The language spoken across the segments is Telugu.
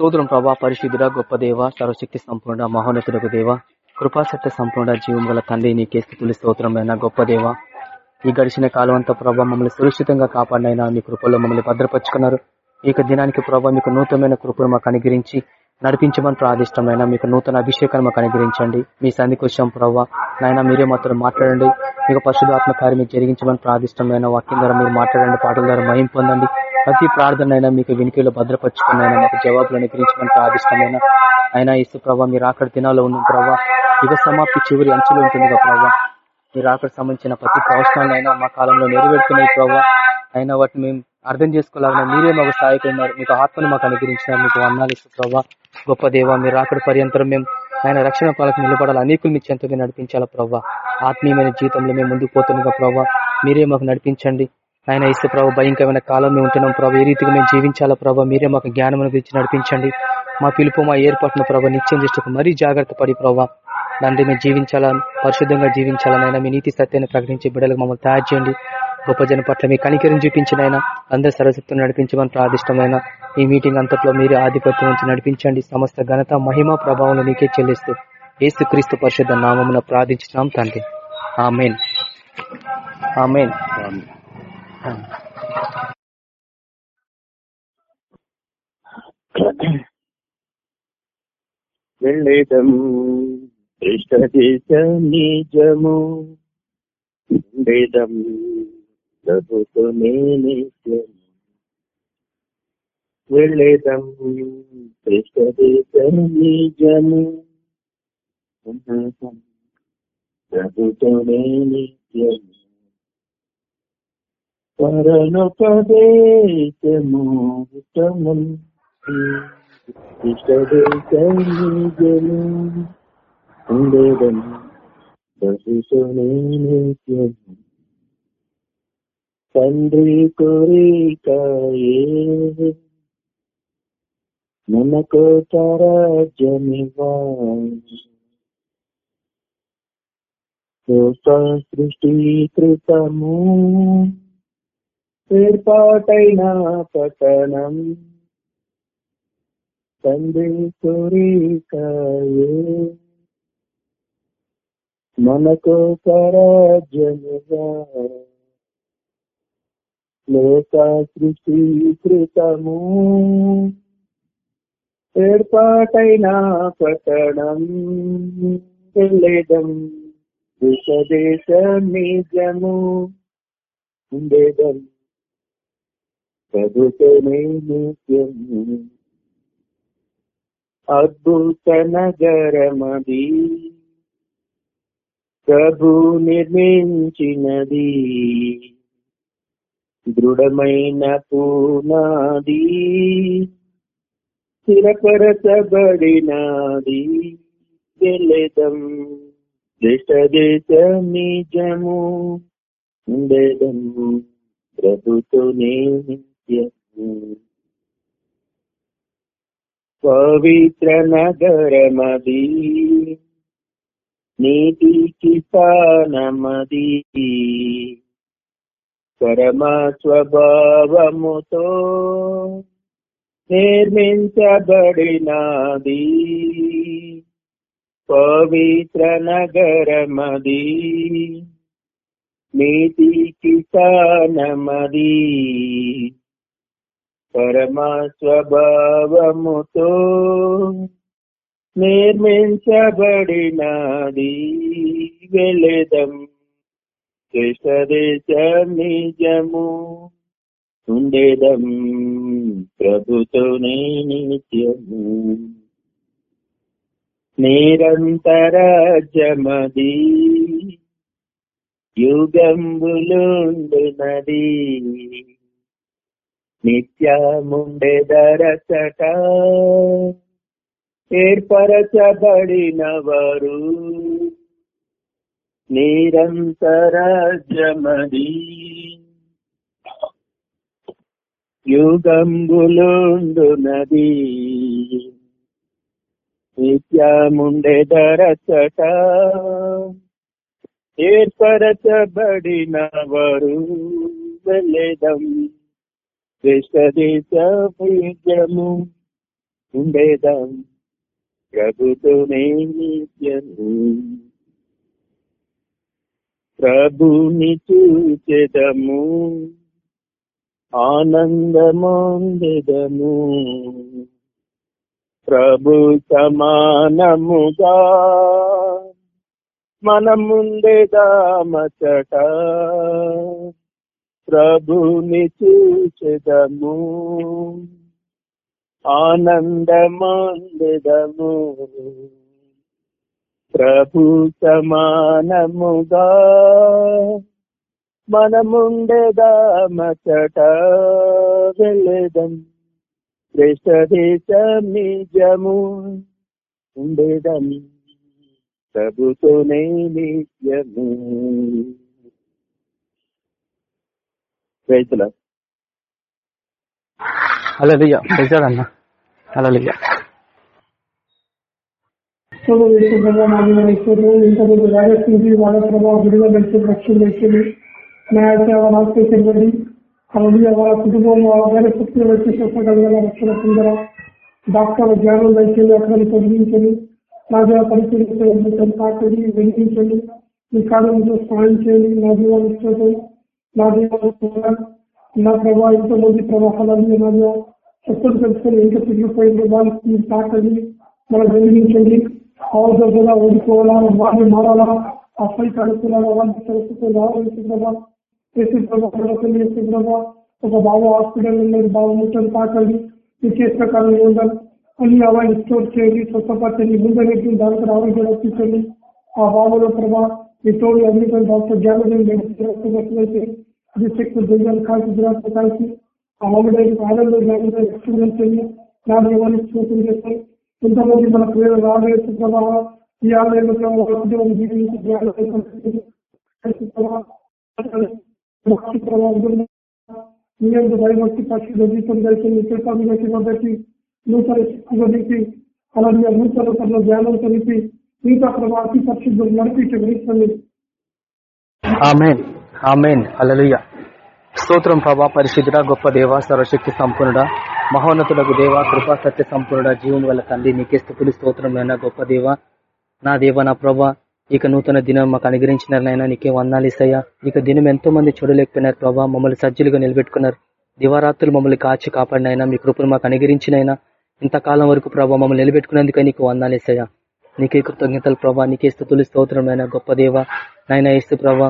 స్తోత్రం ప్రభా పరిశుద్ధుడ గొప్ప దేవ సర్వశక్తి సంపూర్ణ మహోన్నతులకు దేవ కృపాసత్య సంపూర్ణ జీవం గల తండ్రి నీకే స్థితులు స్తోత్రమైన గొప్ప దేవ. ఈ గడిచిన కాలం అంతా ప్రభా మమ్మల్ని సురక్షితంగా కాపాడినైనా మీ కృపల్లో మమ్మల్ని భద్రపరుచుకున్నారు. ఈ దినానికి ప్రభావ మీకు నూతనమైన కృపను మాకు అనుగ్రహించి నడిపించమని ప్రాదిష్టమైన మీకు నూతన అభిషేకాన్ని మాకు అనుగ్రహించండి. మీ సంధికి వచ్చాం ప్రభావ నాయన మీరే మాత్రం మాట్లాడండి. మీకు పరిశుధాత్మ కార్యం జరిగించమని ప్రాదిష్టమైన వాక్యం ద్వారా మీరు మాట్లాడండి పాటల ద్వారా మహిం పొందండి. ప్రతి ప్రార్థన అయినా మీకు వినికిలో భద్రపరుచుకున్న మాకు జవాబులు అనుగ్రహించమని ప్రార్థిష్టమైన అయినా ఇసు ప్రభావ మీరు అక్కడ దినాల్లో ఉన్న ప్రభావ యుగ సమాప్తి చివరి అంచులు ఉంటుందిగా ప్రభావ మీరు అక్కడ సంబంధించిన ప్రతి ప్రవచనాలైనా మా కాలంలో నెరవేరుతున్నాయి ప్రభావ అయినా వాటిని మేము అర్థం చేసుకోలేక మీరే మాకు సహాయకున్నారు మీకు ఆత్మను మాకు అనుగ్రహించినారు. మీకు వందాలు ఇసు ప్రభావ గొప్ప దేవ మీరు అక్కడ పర్యంతరం మేము ఆయన రక్షణ పాలకు నిలబడాలి. అనేకులు మీ చెంతగా నడిపించాలా ప్రభావ ఆత్మీయమైన జీవితంలో మేము ముందుకు పోతుండగా ప్రభావ మీరే మాకు నడిపించండి. ఆయన ఇస్తే ప్రభావ భయంకరమైన కాలం మేము ఉంటున్నాం ప్రభావ ఏ రీతిగా మేము జీవించాలా ప్రభావ మీరే మాకు జ్ఞానం గురించి నడిపించండి. మా పిలుపు మా ఏర్పాటును ప్రభావ నిత్యం దృష్టికి మరీ జాగ్రత్త పడి ప్రభావ దాన్ని మేము జీవించాలా? పరిశుద్ధంగా జీవించాలనైనా మీ నీతి సత్యాన్ని ప్రకటించే బిడ్డలకు మమ్మల్ని తయారు చేయండి. గొప్ప జన పట్ల మీ కనికరం చూపించిన ఆయన అందరి సరస్వత్తులు నడిపించమని ప్రాదిష్టమైన ఈ మీటింగ్ అంతట్లో మీరు ఆధిపత్యం నుంచి నడిపించండి. సమస్త ఘనత మహిమ ప్రభావం నీకే చెల్లిస్తూ ఏసు క్రీస్తు పరిశుద్ధ నామమున ప్రార్థించినాం తండ్రి. ఆమెన్. ఆమెన్. వెళ్ళేదం దేశ నిజము ఉండేదం. ప్రభుత్వమే నిత్యం వెళ్ళేదం దేశ నిజము ఉండేదం. ప్రభుత్వమే నిత్యం పరలోకదేశము ఉత్తమం. ఇష్టదేశము ఉండేదం బహుశనే నిత్యం తండ్రి కోరికయే మనకు తరాజ్యమివా సృష్టీకృతము ఏర్పాటైన పతనం. తండ్రి కోరికయే మనకు పరాజముగా లోక సృష్టీకృతము ఏర్పాటైన పతనం. వెళ్ళేదం దేశదేశ నిజము ఉండేదం. ప్రభుత్వమే అద్భుత నగరమది ప్రభు నిర్మించినది దృఢమైన పూనాది స్థిరపరచబడినది గెలెదం దేశ దేశ నిజము ఉండేదం పవిత్ర నగరమది నీతికి స్థానమది పరమ స్వభావముతో నిర్మించబడినది. పవిత్ర నగరమది నీతికి స్థానమది పరమ స్వభావముతో నిర్మించబడినది వెళ్ళేదం దేశ నిజము ఉండేదం. ప్రభుతోనే నిత్యము నిరంతర జమది యుగంబులుండునది. నిత్యముండెదరచట ఏర్పరచబడిన వారు నిరంతర జమది యుగంబులుండునది. నిత్యముండెదరచట ఏర్పరచబడిన వారు వెళ్ళేదం దేశ దేశ ఉండేదాం. ప్రభుతోనే నిత్యము. ప్రభుని చూచెదము ఆనందమాందెదము. ప్రభు సమానముగా మన ముందెదామచట ప్రభుని చూచెదము. ఆనందమొందెదము ప్రభు సమానముగా మనముండెదామచట వెళ్ళేదం శ్రేష్ట ఉండేదని నిజము ఉండేదం. ప్రభుతోనే నిత్యము రైతుల అలలియ అన్న అలలియ సోమ వేసుకున్న నామినేషన్ ఇంతకుముందు వైరస్ నుంచి వాళ్ళ ప్రభావ విడుదల చేసి రక్షణ చేసింది ఆశ్రయించబడి అలాగే వాళ్ళ కుటుంబంలో వాళ్ళ వైరస్ శక్తులు వచ్చి స్వస్థగల రక్షణ పొందరా డాక్టర్ జ్ఞానం దయచేది అక్కడ తొలగించండి. రాజా పరిశీలించండి కాకండి వెలిగించండి. మీ కాలంలో సహాయం చేయండి. నా నా జీవాన్ని నా ప్రభావ ఎంతమంది ప్రవాహాలని నా శక్తులు తెలుసుకొని ఎంత తిరిగిపోయిందో వాళ్ళకి మీరు తాకండి మనం వెలిగించండి అవసరం కూడా ఓడిపోవాలా వారిని మారాలా అసలు ఫైట్ అడుగుతున్నారా వాళ్ళకి తెలుసుకుని రావాల్సిందా చేసి ప్రభావ ఒక బాబు హాస్పిటల్ ఉన్నది బాబు ముట్టని తాకండి. మీ చేసిన కాలం ఉండాలి అన్ని అవన్నీ స్టోర్ చేయండి స్వచ్ఛపరచండి ముందు నెట్టి దానికి కూడా తీసుకోండి. ఆ బాబులో ప్రభా మీ తోడు అన్ని డాక్టర్ జ్ఞానం అది శక్తి దుర్గాలు కాల్చి దురాత్మ కాల్చి ఆ మమ్మల్ని ఆనందం జ్ఞానం ఎక్స్పీరియన్స్ చేయండి నా దేవాన్ని చూపించి చేస్తాయి ఎంతమంది మన ప్రేమ రాలేదు ప్రభావ ఈ ఆలయంలో కుటుంబం జీవించి ప్రభావం మీ అందు భయభక్తి పక్షి జీవితం కలిసి కృపాన్ని బట్టి కాబట్టి నూతన శక్తిగా నింపి అలాగే నూతన పట్ల జ్ఞానంతో నింపి మిగతా పరిశుద్ధులు నడిపించగలుగుతుంది ఆమెన్ ఆమెన్ అలలుయ స్తోత్రం ప్రభా పరిశుద్ధుడ గొప్ప దేవ సర్వశక్తి సంపూర్ణుడ మహోన్నతులకు దేవ కృపా సత్య సంపూర్ణుడ జీవం వల్ల తండ్రి నీకే స్థుతులు స్తోత్రం గొప్ప దేవ. నా దేవ నా ప్రభా ఇక నూతన దినం మాకు అనుగ్రహించినారనైనా నీకే వందాలిసయ్యా ఇక దినం ఎంతో మంది చూడలేకపోయినారు ప్రభా మమ్మల్ని సజ్జులుగా నిలబెట్టుకున్నారు. దివారాత్రులు మమ్మల్ని కాచి కాపాడినైనా మీ కృపను మాకు అనుగ్రహించినైనా ఇంతకాలం వరకు ప్రభావ మమ్మల్ని నిలబెట్టుకునేందుకే నీకు వందాలేసయ్యా నీకే కృతజ్ఞతలు ప్రభా నీకే స్థుతులు స్తోత్రమైన గొప్ప దేవ. నాయన ఏస్తు ప్రభా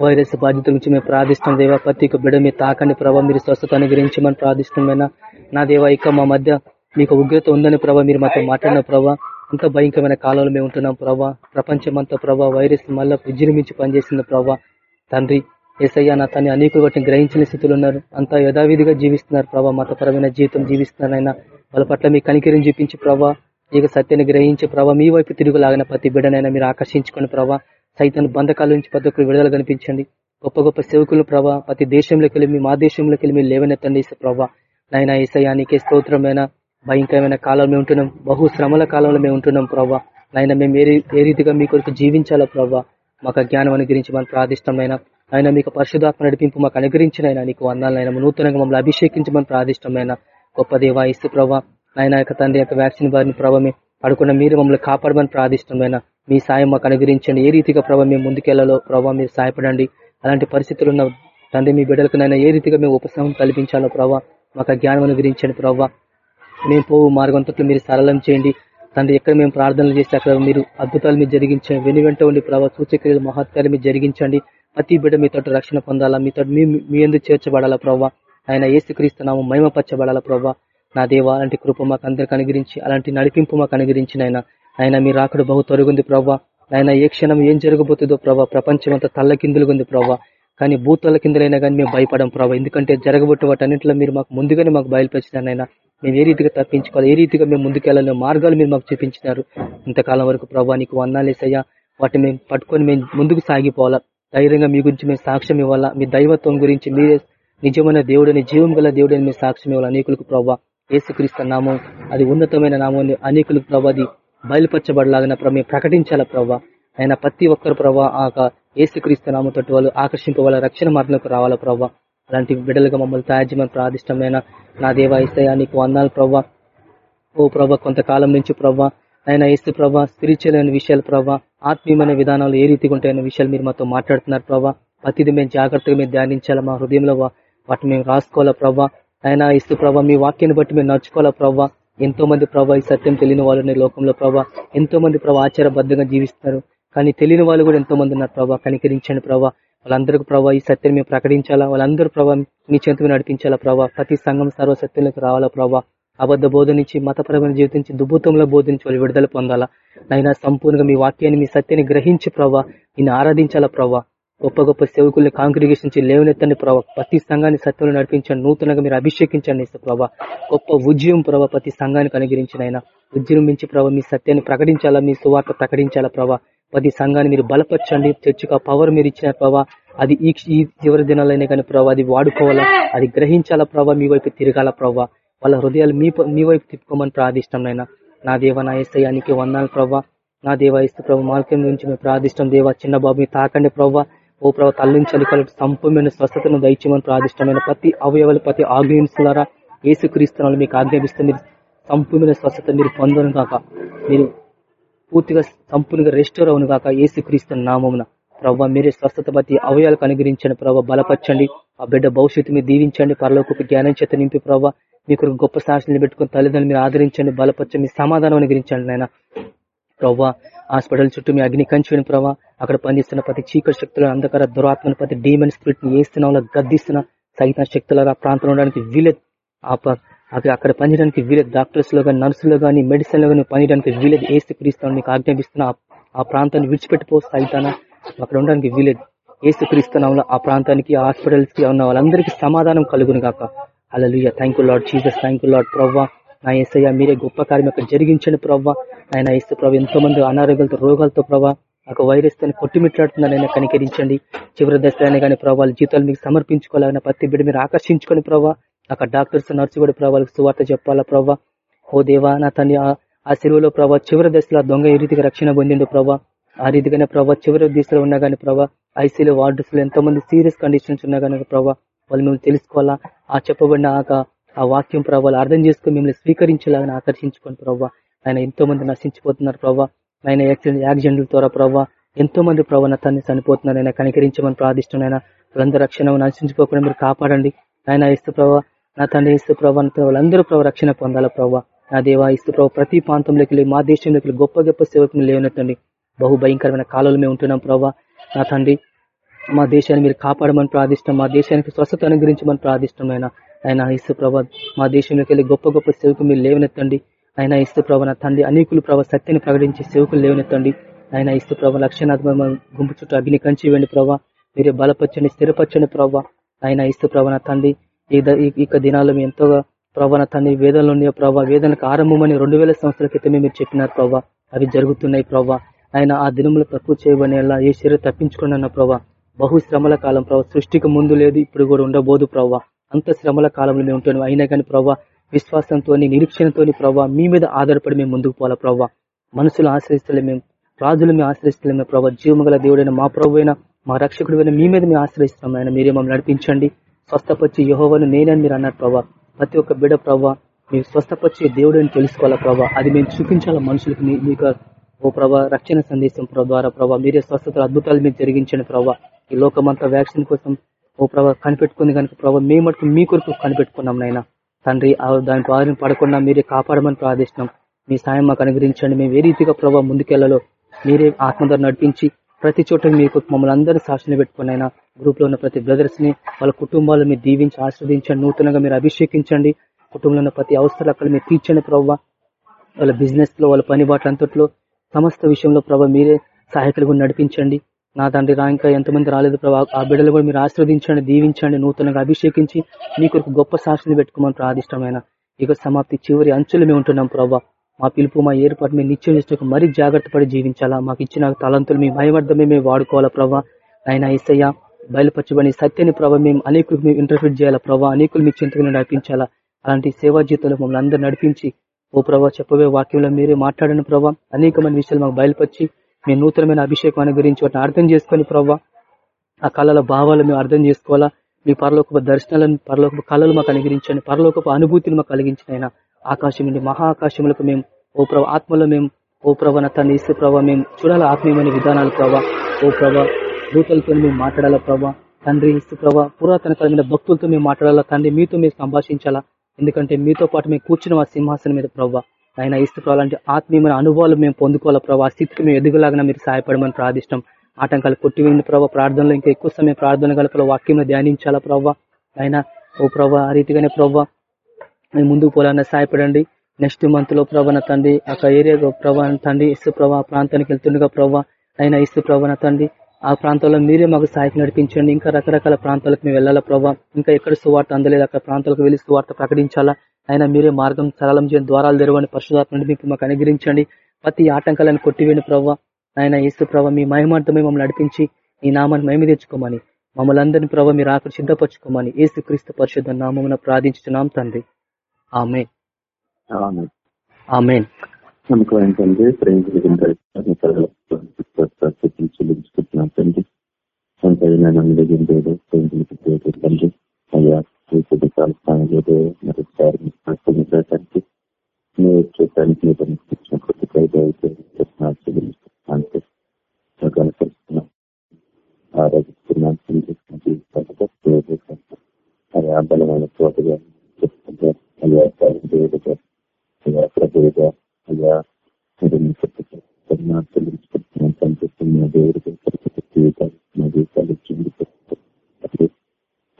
వైరస్ బాధ్యతల నుంచి మేము ప్రార్థిస్తాం దేవా. ప్రతి ఒక్క బిడ మీ తాకండి ప్రభావ మీరు స్వస్థత అనుగ్రహించమని ప్రార్థిస్తున్నామైనా నా దేవ ఇక మా మధ్య మీకు ఉగ్రత ఉందని ప్రభావ మీరు మాతో మాట్లాడిన ప్రభావ అంత భయంకరమైన కాలంలో మేము ఉంటున్నాం ప్రభా. ప్రపంచమంతా ప్రభా వైరస్ మళ్ళీ విజృంభించి పనిచేసింది ప్రభా. తండ్రి ఎస్ఐయా నా తను అనేక వాటిని గ్రహించిన స్థితులు ఉన్నారు. అంతా యథావిధిగా జీవిస్తున్నారు ప్రభా మతపరమైన జీవితం జీవిస్తున్నారైనా వాళ్ళ పట్ల మీ కనికరిని చూపించి ప్రభావ ఈ సత్యాన్ని గ్రహించి ప్రభా మీ వైపు తిరుగులాగిన ప్రతి బిడ్డనైనా మీరు ఆకర్షించుకుని ప్రభా సైతాన్ని బంధకాల నుంచి ప్రతి ఒక్కరు విడుదల కనిపించండి గొప్ప గొప్ప సేవకులు ప్రభా ప్రతి దేశంలోకి వెళ్ళి మా దేశంలోకి వెళ్ళి మీరు లేవనెత్తండి ప్రభా. నైనా ఈసయానికి స్తోత్రమైన భయంకరమైన కాలంలో మేము ఉంటున్నాం. బహు శ్రమల కాలంలో మేము ఉంటున్నాం ప్రభా. నాయన మేము ఏ రీతిగా మీ కొరకు జీవించాలో ప్రభా మాకు జ్ఞానం అనుగ్రహించి మనం ప్రాదిష్టమైన ఆయన మీకు పరిశుధాత్మ నడిపింపు మాకు అనుగ్రహించిన నీకు వందాలైనా నూతనంగా మమ్మల్ని అభిషేకించమని ప్రాదిష్టమైన గొప్ప దేవా ఇస్తు ప్రభా ఆయన యొక్క తండ్రి యొక్క వ్యాక్సిన్ బారిని ప్రభావ పడుకున్న మీరు మమ్మల్ని కాపాడమని ప్రార్థిష్టమైన మీ సాయం మాకు అనుగ్రహించండి. ఏ రీతిగా ప్రభావ మేము ముందుకెళ్ళాలో ప్రభావ మీరు సాయపడండి అలాంటి పరిస్థితులు ఉన్న తండ్రి మీ బిడ్డలకు నైనా ఏ రీతిగా మేము ఉపశమనం కల్పించాలో ప్రభావ మాకు జ్ఞానం అనుగ్రహించండి ప్రభావ మేము పోవు మార్గంతో మీరు సరళం చేయండి. తండ్రి ఎక్కడ మేము ప్రార్థనలు చేస్తే అక్కడ మీరు అద్భుతాలు మీరు జరిగించండి. వెను వెంట ఉండి ప్రభావ సూచక్రియలు మహత్కాలు మీరు జరిగించండి. ప్రతి బిడ్డ మీతో రక్షణ పొందాలా? మీతో మీ ఎందుకు చేర్చబడాలా ప్రభావ ఆయన ఏసుక్రీస్తున్నాము మహిమపరచబడాలా ప్రభావ నా దేవ అలాంటి కృప మాకు అందరికి అనుగ్రహించి అలాంటి నడిపింపు మాకు అనుగ్రహించిన ఆయన ఆయన మీరు అక్కడ బహు తొలగింది ప్రభావ ఆయన ఏ క్షణం ఏం జరగబోతుందో ప్రభావ ప్రపంచం అంతా తల్ల కిందులుగుంది ప్రభావ కానీ భూతల కిందలైనా కానీ మేము భయపడం ప్రభావ ఎందుకంటే జరగబోట్టు వాటన్నింటిలో మీరు మాకు ముందుగానే మాకు బయలుపరిచినారైనా మేము ఏ రీతిగా తప్పించుకోవాలి ఏ రీతిగా మేము ముందుకెళ్ళాలి మార్గాలు మీరు మాకు చూపించినారు. ఇంతకాలం వరకు ప్రభావ నీకు వందాలేసయ్యా వాటిని మేము పట్టుకొని మేము ముందుకు సాగిపోవాలా. ధైర్యంగా మీ గురించి మేము సాక్ష్యం ఇవ్వాలా. మీ దైవత్వం గురించి మీరే నిజమైన దేవుడని జీవం గల దేవుడని మీ సాక్ష్యం ఇవ్వాలి అనేకులకు ప్రభావ ఏసుక్రీస్తు నామం. అది ఉన్నతమైన నామాన్ని అనేకులకు ప్రభావ అది బయలుపరచబడలాగిన ప్రభు ప్రకటించాల ప్రభావ ఆయన ప్రతి ఒక్కరు ప్రభావ ఆ ఏసుక్రీస్తు నామంతో వాళ్ళు ఆకర్షింపవాల రక్షణ మార్గంలోకి రావాలా ప్రభావ అలాంటి బిడ్డలుగా మమ్మల్ని తయారు చేయమని ప్రాదిష్టమైన నా దేవ ఇస్తాయా నీకు వందాలు ప్రభావ ఓ ప్రభా కొంతకాలం నుంచి ప్రభా ఆయన ఏసు ప్రభా స్పిరిచువల్ విషయాలు ప్రభా ఆత్మీయమైన విధానాలు ఏ రీతిగా ఉంటాయనే విషయాలు మీరు మాతో మాట్లాడుతున్నారు ప్రభా. ప్రతిదీ మేము జాగ్రత్తగా మేము ధ్యానించాలా మా హృదయంలో వాటిని మేము రాసుకోవాలా ప్రభా. ఆయన ఇస్తు ప్రభా మీ వాక్యాన్ని బట్టి మేము నడుచుకోవాలా ప్రభా? ఎంతో మంది ప్రభా ఈ సత్యం తెలియని వాళ్ళు లోకంలో ప్రభా. ఎంతో మంది ప్రభా ఆచారబద్ధంగా జీవిస్తున్నారు. కానీ తెలియని వాళ్ళు కూడా ఎంతో మంది ఉన్నారు ప్రభా. కనికరించండి ప్రభా. వాళ్ళందరికీ ప్రభా ఈ సత్యం మేము ప్రకటించాలా? వాళ్ళందరూ ప్రభా మీ చెంత మీద నడిపించాలా ప్రభా? ప్రతి సంఘం సర్వ సత్యంలోకి రావాలా ప్రభా? అబద్ధ బోధ నుంచి మతపరమైన జీవితం నుంచి దుబ్బుతంలో బోధించి వాళ్ళు విడుదల పొందాలా? నైనా సంపూర్ణంగా మీ వాక్యాన్ని మీ సత్యాన్ని గ్రహించి ప్రభా నిన్ను ఆరాధించాలా ప్రభా? గొప్ప గొప్ప సేవకుల్ని కాంగ్రిగేషన్ నుంచి లేవనెత్తండి ప్రభావ ప్రతి సంఘాన్ని సత్యంలో నడిపించండి నూతనంగా మీరు అభిషేకించండి ఇస్తే గొప్ప ఉద్యమం ప్రభావ ప్రతి సంఘానికి అనుగ్రహించిన ఆయన. ఉద్యమించి ప్రభావ మీ సత్యాన్ని ప్రకటించాలా మీ సువార్త ప్రకటించాలా ప్రభావ ప్రతి సంఘాన్ని మీరు బలపరచండి చర్చకు ఆ పవర్ మీరు ఇచ్చిన ప్రభా. అది ఈ చివరి దినాలైనా కానీ ప్రభా అది వాడుకోవాలా అది గ్రహించాలా ప్రభావ మీ వైపు తిరగాల ప్రభా. వాళ్ళ హృదయాలు మీ మీ వైపు తిప్పుకోమని ప్రార్థిష్టం నాయన. నా దేవ నా ఏసయానికి వందాలు ప్రభావ నా దేవ ఇస్తు ప్రభు మార్గం నుంచి మేము ప్రార్థిష్టం. దేవ చిన్న బాబు మీరు తాకండి ప్రభా. ఓ ప్రభు తల్లించాలి కాబట్టి సంపూర్ణమైన స్వస్థతను దయచేయమని ప్రాదిష్టమైన ప్రతి అవయవాలు ప్రతి ఆగ్రహించులారా ఏసుక్రీస్తున్నారు మీకు ఆజ్ఞాపిస్తే మీరు సంపూర్ణ స్వస్థత మీరు పొందను కాక మీరు పూర్తిగా సంపూర్ణంగా రెస్టోర్ అవును కాక ఏసుక్రీస్తు నామమున. ప్రవ్వ మీరే స్వస్థత బట్టి అవయాలకు అనుగ్రహించండి ప్రవ్వ బలపరచండి. ఆ బిడ్డ భవిష్యత్తు మీరు దీవించండి. పరలోకి జ్ఞానం చేత నింపి ప్రవ్వ మీకు గొప్ప సాక్షిని పెట్టుకుని తల్లిదండ్రులు మీరు ఆదరించండి బలపరచండి మీ సమాధానం అనుగ్రహించండి నాయన. ప్రవ్వా హాస్పిటల్ చుట్టూ మీ అగ్ని కంచుని ప్రభావ అక్కడ పనిచేస్తున్న ప్రతి చీకటి శక్తులు అంధకార దురాత్మను ప్రతి డీమన్ స్పిరిట్ని వేస్తున్నా గద్దిస్తున్న సైతం శక్తుల ఆ ప్రాంతంలో ఉండడానికి వీలేదు అక్కడ అక్కడ పనిచేయడానికి వీలేదు డాక్టర్స్లో కానీ నర్సులో కానీ మెడిసిన్లో కానీ పనిచేయడానికి వీలేదు ఏసు క్రీస్తాను నీకు ఆజ్ఞాపిస్తున్న ఆ- ప్రాంతాన్ని విడిచిపెట్టిపో సైతాన. అక్కడ ఉండడానికి వీలేదు ఏసు క్రీస్తునాంలో ఆ ప్రాంతానికి ఆ హాస్పిటల్స్కి ఉన్న వాళ్ళందరికీ సమాధానం కలుగును కాక అలలుయ thank you Lord Jesus thank you Lord ప్రవ్వా. నా ఏసయ్య మీరే గొప్ప కార్యం అక్కడ జరిగించండి ప్రవ్వా. ఆయన ఇస్తు ప్రభు ఎంతో మంది అనారోగ్యాలతో రోగాలతో ప్రభా ఒక వైరస్తో కొట్టిమిట్లాడుతుందని ఆయన కనికరించండి. చివరి దశలైనా కానీ ప్రభావాల జీతాలు మీకు సమర్పించుకోవాలన్న ప్రతి బిడ్డ మీరు ఆకర్షించుకొని ప్రభావ అక్కడ డాక్టర్స్ నర్సు కూడా ప్రభావాలకు సువార్త చెప్పాలా ప్రభా ఓ దేవా నా తల్లి ఆ- ఆ సెలవులో ప్రభావ చివరి దశలో దొంగ ఈ రీతిగా రక్షణ పొందిండు ప్రభా ఆ రీతిగానే ప్రభా చివరి దిశలో ఉన్నా కానీ ప్రభా ఐసీలో వార్డ్స్లో ఎంతో మంది సీరియస్ కండిషన్స్ ఉన్నా కానీ ప్రభా వాళ్ళు మేము తెలుసుకోవాలా? ఆ చెప్పబడిన ఆ ఆ వాక్యం ప్రభావాలు అర్థం చేసుకుని మిమ్మల్ని స్వీకరించేలాగా ఆకర్షించుకోండి ప్రభావ ఆయన ఎంతో మంది నశించిపోతున్నారు ప్రభావ ఆయన యాక్సిడెంట్ యాక్సిడెంట్ల ద్వారా ప్రభావ ఎంతో మంది ప్రభావ తన్ని చనిపోతున్నారు. ఆయన కనికరించమని ప్రార్థిస్తున్నాయన వాళ్ళందరూ రక్షణ నశించిపోకుండా మీరు కాపాడండి. ఆయన ఇస్తు ప్రభావ నా తండ్రి ఇస్తు ప్రభావ వాళ్ళందరూ ప్రభావ రక్షణ పొందాల ప్రభావ నా దేవా ఇస్తు ప్రభావ ప్రతి ప్రాంతంలోకి వెళ్ళి మా దేశంలోకి వెళ్ళి గొప్ప గొప్ప సేవకులు లేవనెత్తండి. బహు భయంకరమైన కాలంలో మేము ఉంటున్నాం ప్రభావ నా తండ్రి మా దేశాన్ని మీరు కాపాడమని ప్రార్థిస్తాం మా దేశానికి స్వస్థత అనుగ్రహించమని ప్రార్థిస్తాం ఆయన. ఆయన ఇసు ప్రభా మా దేశంలోకి వెళ్ళి గొప్ప గొప్ప సేవకులు మీరు లేవనెత్తండి. ఆయన ఇసు ప్రభా నా తండ్రి అనేకులు ప్రభా శక్తిని ప్రకటించి సేవకులు లేవనెత్తండి. ఆయన ఇసు ప్రభా లక్షణాత్మ గుంపు చుట్టూ అగ్ని కంచి ఇవ్వండి ప్రభా. మీరే బలపరచండి స్థిరపరచండి ప్రభా. ఆయన ఇసు ప్రభా నా తండ్రి ఈ ద- ఇక దినాల్లో మేము ఎంతోగా ప్రభా నా తండ్రి వేదనలు ఉన్నాయో ప్రభా వేదనకు ఆరంభమని రెండు వేల సంవత్సరాల క్రితమే మీరు చెప్పినారు ప్రభా. అవి జరుగుతున్నాయి ప్రభా. ఆయన ఆ దినములు తక్కువ చేయబడిన ఏ శరీరం తప్పించుకున్న అన్న ప్రభా. బహు శ్రమల కాలం ప్రభా. సృష్టికి ముందు లేదు ఇప్పుడు కూడా ఉండబోదు ప్రభా. అంత శ్రమల కాలంలో మేము ఉంటాను అయినా కానీ ప్రభా విశ్వాసంతో నిరీక్షణతో ప్రవ్వా మీ మీద ఆధారపడి మేము ముందుకు పోవాలా ప్రభా మనుషులు ఆశ్రయిస్తలే మేము రాజులు మేము ఆశ్రయిస్తలేము ప్రభా జీవమగల దేవుడైన మా ప్రభు మా రక్షకుడు మీ మీద మేము ఆశ్రయిస్తున్నాం ఆయన మీరే మమ్మల్ని నడిపించండి. స్వస్థపరిచి యహోవను నేనని మీరు అన్నారు ప్రభా ప్రతి ఒక్క బిడ ప్రభా మీరు స్వస్థపరిచే దేవుడు అని తెలుసుకోవాలా ప్రభా అది మేము చూపించాలా మనుషులకు? మీకు ఓ ప్రభా రక్షణ సందేశం ద్వారా ప్రభా మీరే స్వస్థత అద్భుతాలు మీరు జరిగించండి ప్రభా ఈ లోకమంతా వ్యాక్సిన్ కోసం ఓ ప్రభా కనిపెట్టుకుంది కనుక ప్రభావ మేము మటుకు మీ కొరకు కనిపెట్టుకున్నాం నాయన. తండ్రి దాని బారిన పడకుండా మీరే కాపాడమని ప్రార్థిస్తున్నాం. మీ సాయం మాకు అనుగ్రహించండి. మేము ఏ రీతిగా ప్రభావ ముందుకెళ్ళాలో మీరే ఆత్మధార నడిపించి ప్రతి చోట మీకు మమ్మల్ని అందరూ సాక్షిని పెట్టుకుని గ్రూప్లో ఉన్న ప్రతి బ్రదర్స్ని వాళ్ళ కుటుంబాలు మీరు దీవించి ఆస్వాదించండి నూతనంగా మీరు అభిషేకించండి. కుటుంబంలో ఉన్న ప్రతి అవసరాలు అక్కడ మీరు తీర్చండి ప్రభావ వాళ్ళ బిజినెస్లో వాళ్ళ పని బాట్లంతట్లో సమస్త విషయంలో ప్రభావ మీరే సహాయకులుగా నడిపించండి. నా తండ్రి రా ఇంకా ఎంతమంది రాలేదు ప్రభా. ఆ బిడ్డలు కూడా మీరు ఆశీర్వదించండి దీవించండి నూతనంగా అభిషేకించి మీ కొరకు గొప్ప సాక్షిని పెట్టుకోమని ప్రాదిష్టమైన ఇక సమాప్తి చివరి అంచులు మేము ఉంటున్నాం ప్రభావ మా పిలుపు మా ఏర్పాటు మేము నిత్యం చేసిన మరీ జాగ్రత్త పడి జీవించాలా. మాకు ఇచ్చిన తలంతులు మీ భయమర్థమే మేము వాడుకోవాలా ప్రభావ ఆయన ఇసయ్య బయలుపరచబడి సత్యాన్ని ప్రభావ మేము అనేకులకు మేము ఇంటర్ఫీట్ చేయాలా ప్రభావ అనేకులు మీ చింతగా నడిపించాలా. అలాంటి సేవా జీవితంలో మమ్మల్ని అందరూ నడిపించి ఓ ప్రభావ చెప్పవే వాక్యంలో మీరే మాట్లాడిన ప్రభావ అనేకమైన విషయాలు మాకు బయలుపరిచి మీ నూతనమైన అభిషేకాన్ని గురించి వాటిని అర్థం చేసుకొని ప్రవ్వా ఆ కళల భావాలు మేము అర్థం చేసుకోవాలా? మీ పరలోకపు దర్శనాలను పరలోక కళలు మాకు అనుగ్రహించండి. పరలోకపు అనుభూతిని మాకు కలిగించిన ఆయన ఆకాశం నుండి మహా ఆకాశములకు మేము ఓ ప్రభ ఆత్మలో మేము ఓ ప్రభ నా తన ఇసు ప్రభావ మేము చూడాల ఆత్మీయమైన విధానాలు ప్రభా ఓ ప్రభ దూతలతో మేము మాట్లాడాలా ప్రభా తండ్రి ఇస్తు ప్రభావ పురాతన కాలమైన భక్తులతో మేము మాట్లాడాలా? తండ్రి మీతో మేము సంభాషించాలా? ఎందుకంటే మీతో పాటు మేము కూర్చున్న ఆ సింహాసనం మీద ప్రభావ ఆయన ఇస్తు అలాంటి ఆత్మీయమైన అనుభవాలు మేము పొందుకోవాలి ప్రభావ స్థితికి మేము ఎదుగులాగా మీరు సహాయపడమని ప్రార్థిష్టం. ఆటంకాలు కొట్టివేయండి ప్రభావ ప్రార్థనలో ఇంకా ఎక్కువ సమయం ప్రార్థన గల వాక్యంలో ధ్యానించాలా ప్రభావ ఆయన ఓ ప్రభా ఆ రీతిగానే ప్రభావ మేము ముందుకు పోలాలని సహాయపడండి. నెక్స్ట్ మంత్లో ప్రభాన తండ్రి ఒక ఏరియా ప్రభా తండ్రి ఇసు ప్రభా ప్రాంతానికి వెళ్తుండగా ప్రభావ ఆయన ఇసు ప్రభాన తండ్రి ఆ ప్రాంతంలో మీరే మాకు సహాయకు నడిపించండి. ఇంకా రకరకాల ప్రాంతాలకు మేము వెళ్ళాలా ప్రభావ ఇంకా ఎక్కడ సువార్త అందలేదు అక్కడ ప్రాంతాలకు వెళ్ళి సువార్త ప్రకటించాలా? అయినా మీరే మార్గం సరళం చేయని ద్వారాలు తెరవని పరిశుధాత్మ మీకు మాకు అనుగ్రహించండి. ప్రతి ఆటంకాలను కొట్టివేని ప్రభావ ఆయన ఇసు ప్రభావ మీ మహిమార్థమే మమ్మల్ని నడిపించి ఈ నామాన్ని మహిమ తెచ్చుకోమని మమ్మల్ని అందరినీ ప్రభావ మీరు ఆకలి సిద్ధపరచుకోమని ఏసు క్రీస్తు పరిశుద్ధ నామమున ప్రార్థించున్నాం తండ్రి. ఆమె ఆమెన్. నమ్మకం ప్రేమ చెల్లించుకుంటున్నాం తండ్రి. తండ్రి. అయ్యా కొద్దికాల స్థానంలో చూడటానికి మీరు కొద్ది ఖైదు అయితే కనపరుస్తున్నాం అయ్యా బలమైన తోటగా చెప్తుంటే అయ్యా దేవుడుగా అయ్యా అయ్యా చెల్లించుకుంటున్నాం కనిపిస్తున్న జీవితాలు మా జీవితాలు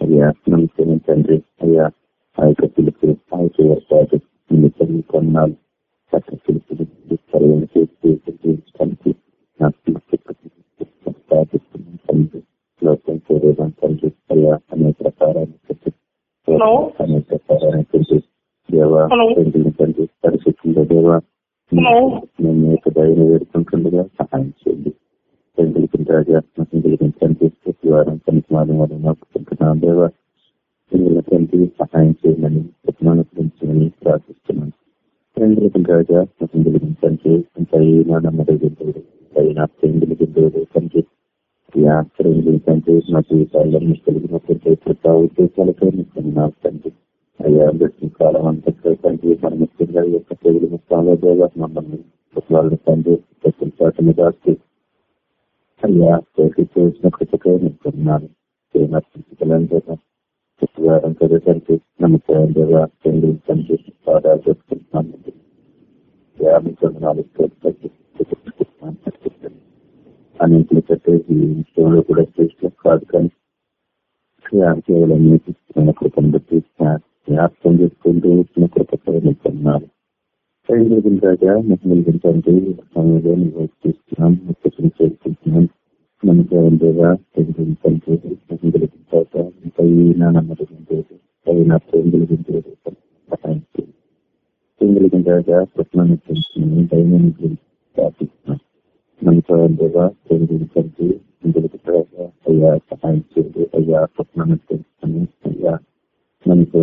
అయ్యా నమ్మకం తండ్రి. అయ్యా ఆ యొక్క పిలుపు ఆ యొక్క ఏర్పాటు నిమిత్తం కొన్నాళ్ళు. చక్క పిలుపుని సరైన చేసి జీవించడానికి నా పిలుపు స్థాపిస్తున్నాం తండ్రి. లోకం చేరేదాం తండ్రి. అయ్యా ప్రకారాన్ని ప్రకారాన్ని దేవ తండ్రి పరిస్థితుల్లో దేవ. మేము యొక్క దయని వేడుకుంటుండగా సహాయం చేయండి. పెంగులకి రాజా పెంగులకి తండ్రి ప్రతి వారం పనికిమాలం వారిని నొప్పుకుంటున్నాం దేవ పెంగుల సహాయం చేయమని ప్రతిమానుసరించమని ప్రార్థిస్తున్నాను పెంగులకి రాజా పెంగులకి తండ్రి ఇంకా ఏనా నమ్మదగిందేవుడు మా జీవితాలను కలిగినటువంటి కృత ఉద్దేశాలతో మీకు తండ్రి అయ్యా బ్రిటిష్ కాలం అంతా తండ్రి మన ముఖ్యంగా యొక్క తెగులు దేవ మమ్మల్ని వాళ్ళ తండ్రి ప్రతి దాచి అయ్యా తోటి చేసిన కృతకై నిలుపుతున్నాను శుక్రవారం చదివేసరికి నమ్మకం దేవ తండ్రి తండ్రి పాదాలు చెప్పుకుంటున్నాను యాభై నాలుగు అన్నింటిని కట్టేసి విషయంలో కూడా శ్రేష్టం కాదు కానీ కేవలం నేర్పిస్తున్న కృపను బట్టి జ్ఞాపకం చేసుకుంటూ వచ్చిన కృపన్నారు రాజా మహిళ తండ్రి సమయంలో చేసుకుంటున్నాం నమ్మకం దేవా తండ్రి మహిళ ఇంకా ఈ నమ్మకం సహాయం చేయండి ప్రేమిలిగిన రాజా స్వప్నాన్ని పెంచుకుని దైవాన్ని గురించి ప్రార్థిస్తున్నాం నమ్మకం దేవా అయ్యా సహాయం చేయండి అయ్యా స్వప్నాన్ని పెంచుకుని అయ్యా మనకు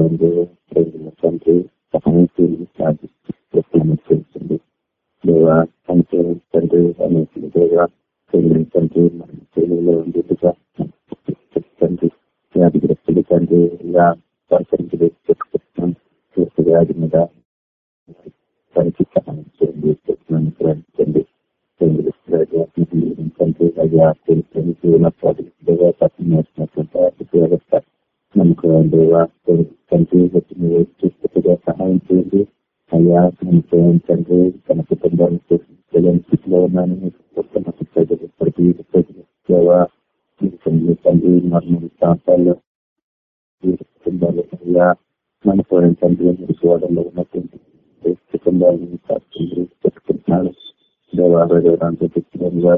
సహాయం చేయండి ప్రార్థిస్తున్నాం చేస్తుంది దేవా అంటే తండ్రి అనేక దేవా తండ్రి మనం తెలుగులో ఉండేట్టుగా తండ్రి వ్యాధిగ్రస్తులు తండ్రి ఇలా పరిసరించి చెప్పుకుంటున్నాం చేస్తు వ్యాధి మీద పనికి సహాయం చేయండి. చెప్తున్నాను గ్రహించండి తండ్రి అయ్యా తెలుసుకొని దేవా పక్కన నేర్చినటువంటి వ్యవస్థ నమ్మకం దేవా తండ్రి చూస్తుగా సహాయం చేయండి. అయ్యా తండ్రి తనకు కుటుంబానికి తెలియని స్థితిలో ఉన్నాను ప్రజలు ప్రతి ప్రజలు దేవా తండ్రి మరి ప్రాంతాల్లో కుటుంబాలు అయ్యా మన తండ్రి మీరు చూడడంలో ఉన్నటువంటి కుటుంబాలను చెప్పుకుంటున్నాడు దేవాలయాలు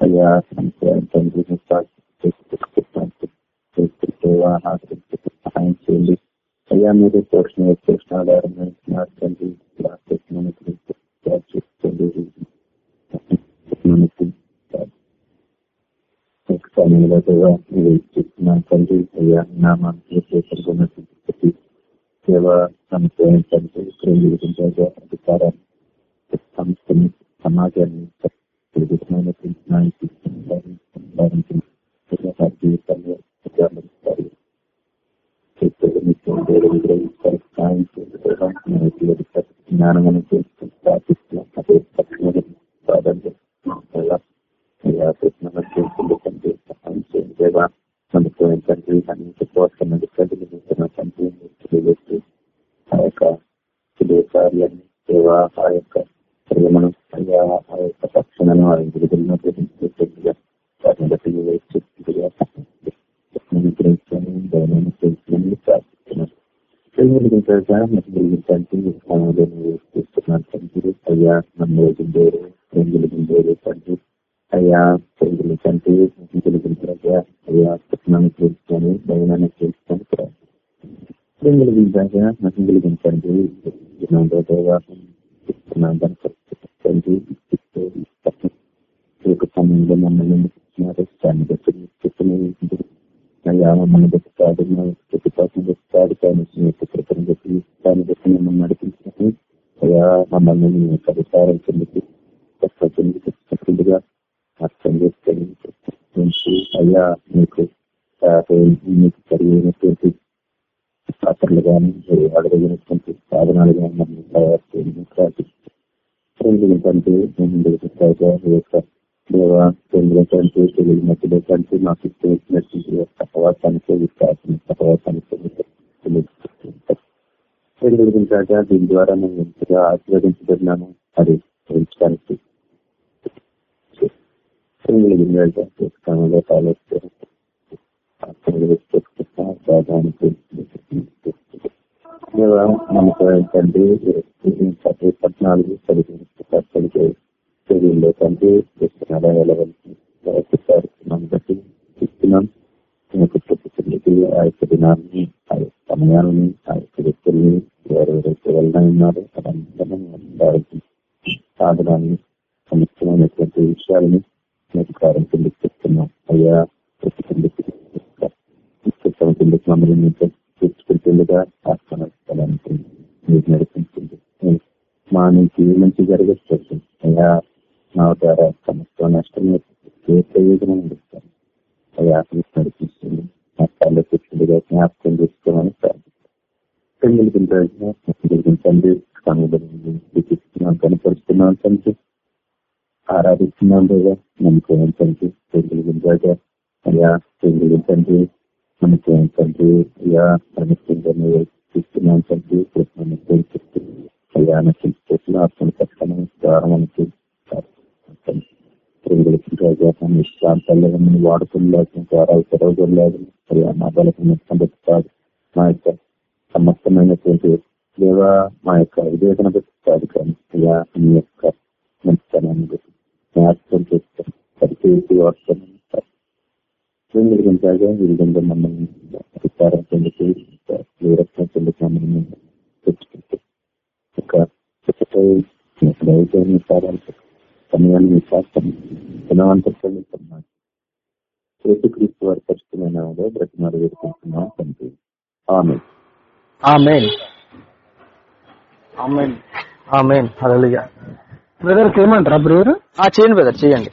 అయ్యా తండ్రి సహాయం చేయండి అయ్యా మీరు పోషణ పోషణ ఆధారమైన తండ్రి సమయంలో చెప్తున్నాను తండ్రి అయ్యా నామాన్ని సేవ సంస్థ ఏంటంటే ఇక్కడ అధికారాన్ని సంస్థని సమాజాన్ని విధమైనటువంటి నాయకులు జీవితంలో గమనిస్తారు జ్ఞానం ప్రార్థిస్తున్నాం అదే పక్షులను కంటే సహాయం చేయండి దేవా మనకు ఏంటంటే అనేక పోషణ తెలియజేస్తూ ఆ యొక్క తెలియ కార్యాన్ని దేవా ఆ యొక్క ప్రేమను అయ్యా ఆ యొక్క పక్షణను ఆ విడుదలను గ్రహించేట్టుగా వాటిని బట్టి వేస్తుగా గ్రహించాలని దైనాన్ని తెలుసుకుని ప్రార్థిస్తున్నాను చూస్తున్నాను తండ్రి అయ్యా నమ్మోజుండేరు తండ్రి అయ్యా పెంగులు తండ్రి అయ్యా పట్టణాన్ని తెలుసుకొని దైనాన్ని తెలుసుకొని పెంగులుగుంటారా నమ్మగలిగించండి తండ్రి సమయంలో మమ్మల్ని దాన్ని బట్టి చెప్పిన అయ్యా మమ్మల్ని బట్టి కాదు ప్రతిపాసం బట్టి కాదు కానీ కృపను బట్టి దాన్ని బట్టి మిమ్మల్ని నడిపించినట్టు అయ్యా మమ్మల్ని మీ పరిసారం చెందుకు చెందుగా అర్థం చేసుకొని అయ్యా మీకు మీకు సరైనటువంటి పాత్రలు కానీ అడగలిగినటువంటి సాధనాలు కానీ మమ్మల్ని తయారు చేయడం ప్రార్థించండి దేవ తెలియకంటే తెలియనట్టుగా కంటే నాకు ఇచ్చినటువంటి సహవాసానికి విశ్వాసం సహవాసానికి తెలియజేయగా దీని ద్వారా మేము ఎంతగా ఆశీర్వదించబడినాము అది తెలుసుకోవడానికి మనకు ఏంటంటే పద్నాలుగు పదిహేను చర్యల్లో కంటే మనం బట్టి ఇస్తున్నాం ఆ యొక్క దినాన్ని ఆ యొక్క సమయాన్ని ఆ యొక్క వ్యక్తుల్ని ఎవరెవరైతే వెళ్ళనున్నారో ఉన్నారు సాధనాన్ని సమస్తమైనటువంటి విషయాలని అధికారం కిందకి చెప్తున్నాం. అయ్యా ప్రతి కిందకి కిందకి మమ్మల్ని తెచ్చుకుంటుండగా ఆత్మనానికి మీరు నడిపించింది మా నుంచి మంచి జరగచ్చు అయ్యా మా ద్వారా సమస్త నష్టం ఏ ప్రయోజనం అది ఆత్మ నడిపిస్తుంది. నష్టాల్లో కూర్చుండగా జ్ఞాపకం చేసుకోమని ప్రార్థించండి సమయంలో కనపరుస్తున్నాం తండ్రి ఆరాధిస్తున్నాం లేదా నమ్మకం ఏంటంటే పెంగులుగా అయ్యా పెంగులించండి మనకి తండ్రి. అయ్యా అనుకుంటే చూస్తున్నాం తండ్రి. అయ్యా నచ్చిన చేసిన ఆత్మ అర్థం దారం ద్వారం మనకి ప్రాంతాల్లో మమ్మల్ని వాడుకోలేదు మరి మా మొత్తం కాదు మా యొక్క సమస్తమైనటువంటి దేవా మా యొక్క వివేచన బట్టి కానీ ఇలా మీ యొక్క మంచితనాన్ని బట్టి జ్ఞాపకం చేస్తాం సరిచేసి వాడుతున్నాం విధంగా ఈ విధంగా మమ్మల్ని అధికారం చెందుతూ ఒక సారాలు సమయాన్ని మీ శాస్త్రం గుణవంతస్తున్నాను యేసుక్రీస్తు వారి పరిస్థితమైన బ్రతిమారు వేడుకుంటున్నాం తండ్రి. ఆమె బ్రదర్ చేయమంటారా బ్రదర్? చేయండి బ్రదర్ చేయండి.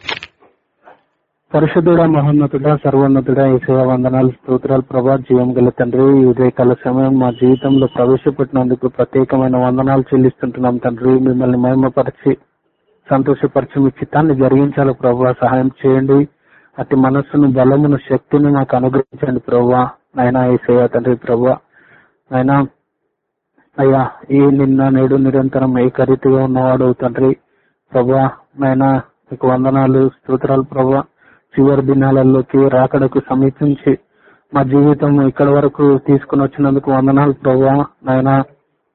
పరిశుద్ధుడ మహోన్నతుడ సర్వోన్నతుడ ఈ సేవ వందనాలు స్తోత్రాలు ప్రభా జీవం గల తండ్రి ఈ ఉదయకాల సమయం మా జీవితంలో ప్రవేశపెట్టినందుకు ప్రత్యేకమైన వందనాలు చెల్లిస్తుంటున్నాం తండ్రి. మిమ్మల్ని మహిమపరిచి సంతోషపరిచి మీ చిత్తాన్ని జరిగించాలి ప్రభా. సహాయం చేయండి. అతి మనస్సును బలమును శక్తిని మాకు అనుగ్రహించండి ప్రభా. నైనా ఈ సేవ తండ్రి ప్రభా. నైనా అయ్యా ఈ నిన్న నేడు నిరంతరం ఏకరీతిగా ఉన్నవాడు తండ్రి ప్రభా. నైనా మీకు వందనాలు స్తోత్రాలు ప్రభా. చివరి దినాలలోకి రాకడకు సమీపించి మా జీవితం ఇక్కడ వరకు తీసుకుని వచ్చినందుకు వందనాలు ప్రభా. నాయన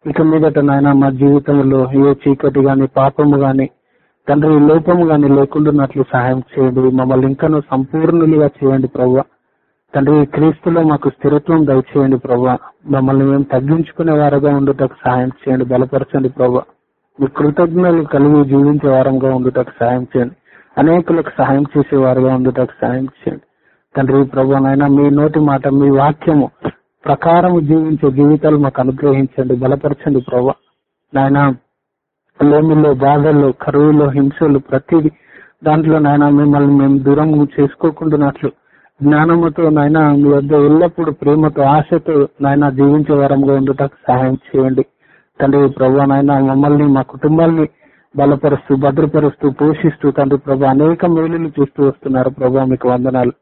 ఇక మీదట నాయన మా జీవితంలో ఏ చీకటి గాని పాపము గాని తండ్రి లోపము గాని లేకుండాన్నట్లు సహాయం చేయండి. మమ్మల్ని ఇంకా సంపూర్ణులుగా చేయండి ప్రభా. తండ్రి క్రీస్తులో మాకు స్థిరత్వం దయచేయండి ప్రభా. మమ్మల్ని మేము తగ్గించుకునే వారుగా ఉండుటకు సహాయం చేయండి. బలపరచండి ప్రభా. మీ కృతజ్ఞతలు కలిగి జీవించే వారంగా ఉండుటకు సహాయం చేయండి. అనేకులకు సహాయం చేసే వారుగా ఉండుటకు సహాయం చేయండి. తండ్రి ప్రభు నాయన మీ నోటి మాట మీ వాక్యము ప్రకారం జీవించే జీవితాలు మాకు అనుగ్రహించండి. బలపరచండి ప్రభా. నాయన లేమిలో బాధల్లో కరువులో హింసలు ప్రతిదీ దాంట్లో నాయన మిమ్మల్ని మేము దూరం చేసుకోకుండానట్లు జ్ఞానముతో నాయన మీ వద్ద ఎల్లప్పుడూ ప్రేమతో ఆశతో నాయన జీవించే వరంగా ఉండటకు సహాయం చేయండి. తండ్రి ప్రభా నాయన మమ్మల్ని మా కుటుంబాల్ని బలపరుస్తూ భద్రపరుస్తూ పోషిస్తూ తండ్రి ప్రభా అనేక మేలులు చూస్తూ వస్తున్నారు ప్రభా మీకు వందనాలు.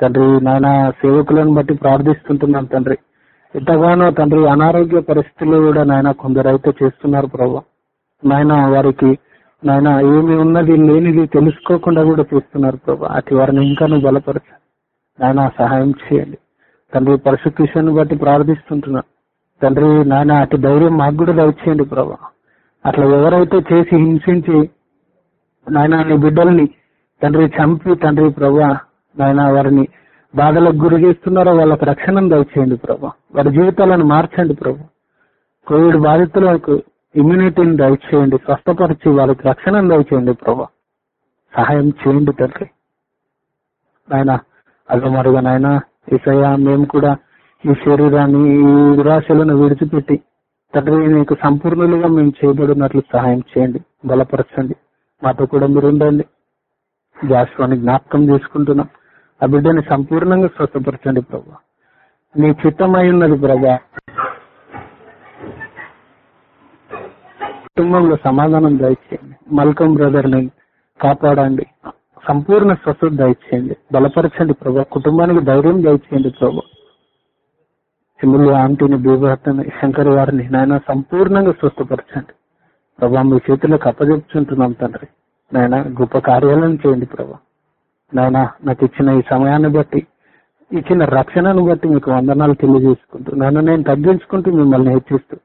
తండ్రి నాయన సేవకులను బట్టి ప్రార్థిస్తుంటున్నాం తండ్రి. ఎంతగానో తండ్రి అనారోగ్య పరిస్థితుల్లో కూడా నాయన కొందరు అయితే చేస్తున్నారు ప్రభా. నాయన వారికి నాయన ఏమి ఉన్నది లేనిది తెలుసుకోకుండా కూడా చూస్తున్నారు ప్రభా. అటు వారిని ఇంకా నువ్వు బలపరచాలి నాయన సహాయం చేయండి. తండ్రి పరిశుద్ధను బట్టి ప్రార్థిస్తుంటున్నా. తండ్రి నాయన అటు ధైర్యం మాకు కూడా దయచేయండి ప్రభా. అట్లా ఎవరైతే చేసి హింసించి నాయన నీ బిడ్డల్ని తండ్రి చంపి తండ్రి ప్రభా నాయన వారిని బాధలకు గురి చేస్తున్నారో వాళ్ళకి రక్షణను దయచేయండి ప్రభా. వారి జీవితాలను మార్చండి ప్రభా. కోవిడ్ బాధితులకు ఇమ్యూనిటీని దయచేయండి స్వస్థపరిచి వాళ్ళకి రక్షణను దయచేయండి ప్రభా. సహాయం చేయండి తండ్రి. ఆయన అల్లమరుగా నాయన ఈసయ్య మేము కూడా ఈ శరీరాన్ని ఈ దురాశలను విడిచిపెట్టి తండ్రి నీకు సంపూర్ణులుగా మేము చేయబడినట్లు సహాయం చేయండి బలపరచండి. మాతో కూడా మీరు ఉండండి జాస్వాన్ని జ్ఞాపకం చేసుకుంటున్నాం. ఆ బిడ్డని సంపూర్ణంగా స్వస్థపరచండి ప్రభా. నీ చిత్తమై ఉన్నది ప్రభా. కుటుంబంలో సమాధానం దయచేయండి. మల్కం బ్రదర్ని కాపాడండి. సంపూర్ణ స్వస్థత దయచేయండి. బలపరచండి ప్రభా. కుటుంబానికి ధైర్యం దయచేయండి ప్రభా. సిమ్ములు ఆంటీని బీభర్తని శంకర్ వారిని నాయన సంపూర్ణంగా స్వస్థపరచండి. ప్రభా మీ చేతులకు అప్పజెప్పుచుంటున్నాం తండ్రి. నాయన గొప్ప కార్యాలను చేయండి ప్రభా. నాయన నాకు ఇచ్చిన ఈ సమయాన్ని బట్టి ఇచ్చిన రక్షణను బట్టి మీకు వందనాలు తెలియజేసుకుంటూ నన్ను నేను తగ్గించుకుంటూ మిమ్మల్ని హెచ్చిస్తూ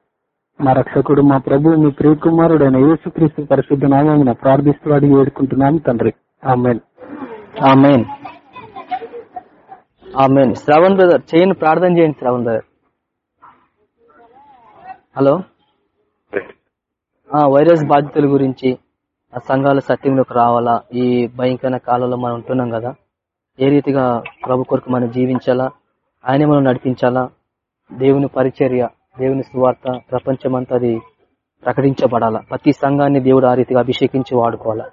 మా రక్షకుడు మా ప్రభు మీ ప్రియకుమారుడు అయిన యేసుక్రీస్తు పరిశుద్ధ నామమున ప్రార్థిస్తూ అడిగి వేడుకుంటున్నాను తండ్రి. Amen. Amen. Amen. Shravan brother చేయండి ప్రార్థన చేయండి శ్రవణ్ బ్రదర్. హలో? ఆ వైరస్ బాధితుల గురించి ఆ సంఘాల సత్యంలోకి రావాలా? ఈ భయంకర కాలంలో మనం ఉంటున్నాం కదా? ఏ రీతిగా ప్రభు కొరకు మనం జీవించాలా? ఆయన మనం నడిపించాలా? దేవుని పరిచర్య దేవుని సువార్త ప్రపంచమంతా అది ప్రకటించబడాలా. ప్రతి సంఘాన్ని దేవుడు ఆ రీతిగా అభిషేకించి వాడుకోవాలా.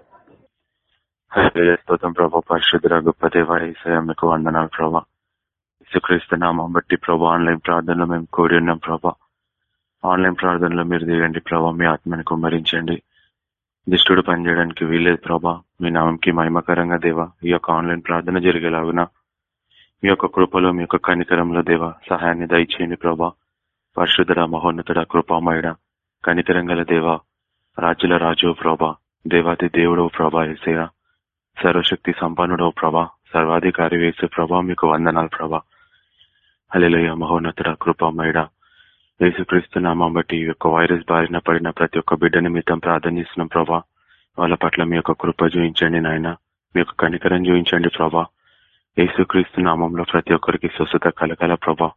స్తోత్రం ప్రభా పరిశుద్ధ గొప్ప దేవ మీకు వందనాలు ప్రభా. యేసుక్రీస్తు నామం బట్టి ప్రభా ఆన్లైన్ ప్రార్థనలో మేము కోడి ఉన్నాం ప్రభా. ఆన్లైన్ ప్రార్థనలో మీరు దిగండి ప్రభా మీ ఆత్మని కుమ్మరించండి. దుష్టుడు పనిచేయడానికి వీలేదు ప్రభా. మీ నామంకి మహిమకరంగా దేవా ఈ యొక్క ఆన్లైన్ ప్రార్థన జరిగేలాగున మీ యొక్క కృపలో మీ యొక్క కనికరంలో దేవా సహాయాన్ని దయచేయండి ప్రభా. పరిశుద్ధుడ మహోన్నతుడ కృపామయుడ కనికరంగల దేవ రాజుల రాజు ప్రభా దేవాది దేవుడు ప్రభా ఏసయ సర్వశక్తి సంపన్నుడో ప్రభా సర్వాధికారి వేసు ప్రభా మీకు వందనాలు ప్రభా. హల్లెలూయా మహోన్నతుడ కృపామయుడ. యేసుక్రీస్తు నామం బట్టి ఈ యొక్క వైరస్ బారిన పడిన ప్రతి ఒక్క బిడ్డ నిమిత్తం ప్రార్థనిస్తున్నాం ప్రభా. వాళ్ళ పట్ల మీ యొక్క కృప చూపించండి నాయన. మీ యొక్క కనికరం చూపించండి ప్రభా. యేసుక్రీస్తు నామంలో ప్రతి ఒక్కరికి స్వస్థత కలగల ప్రభా.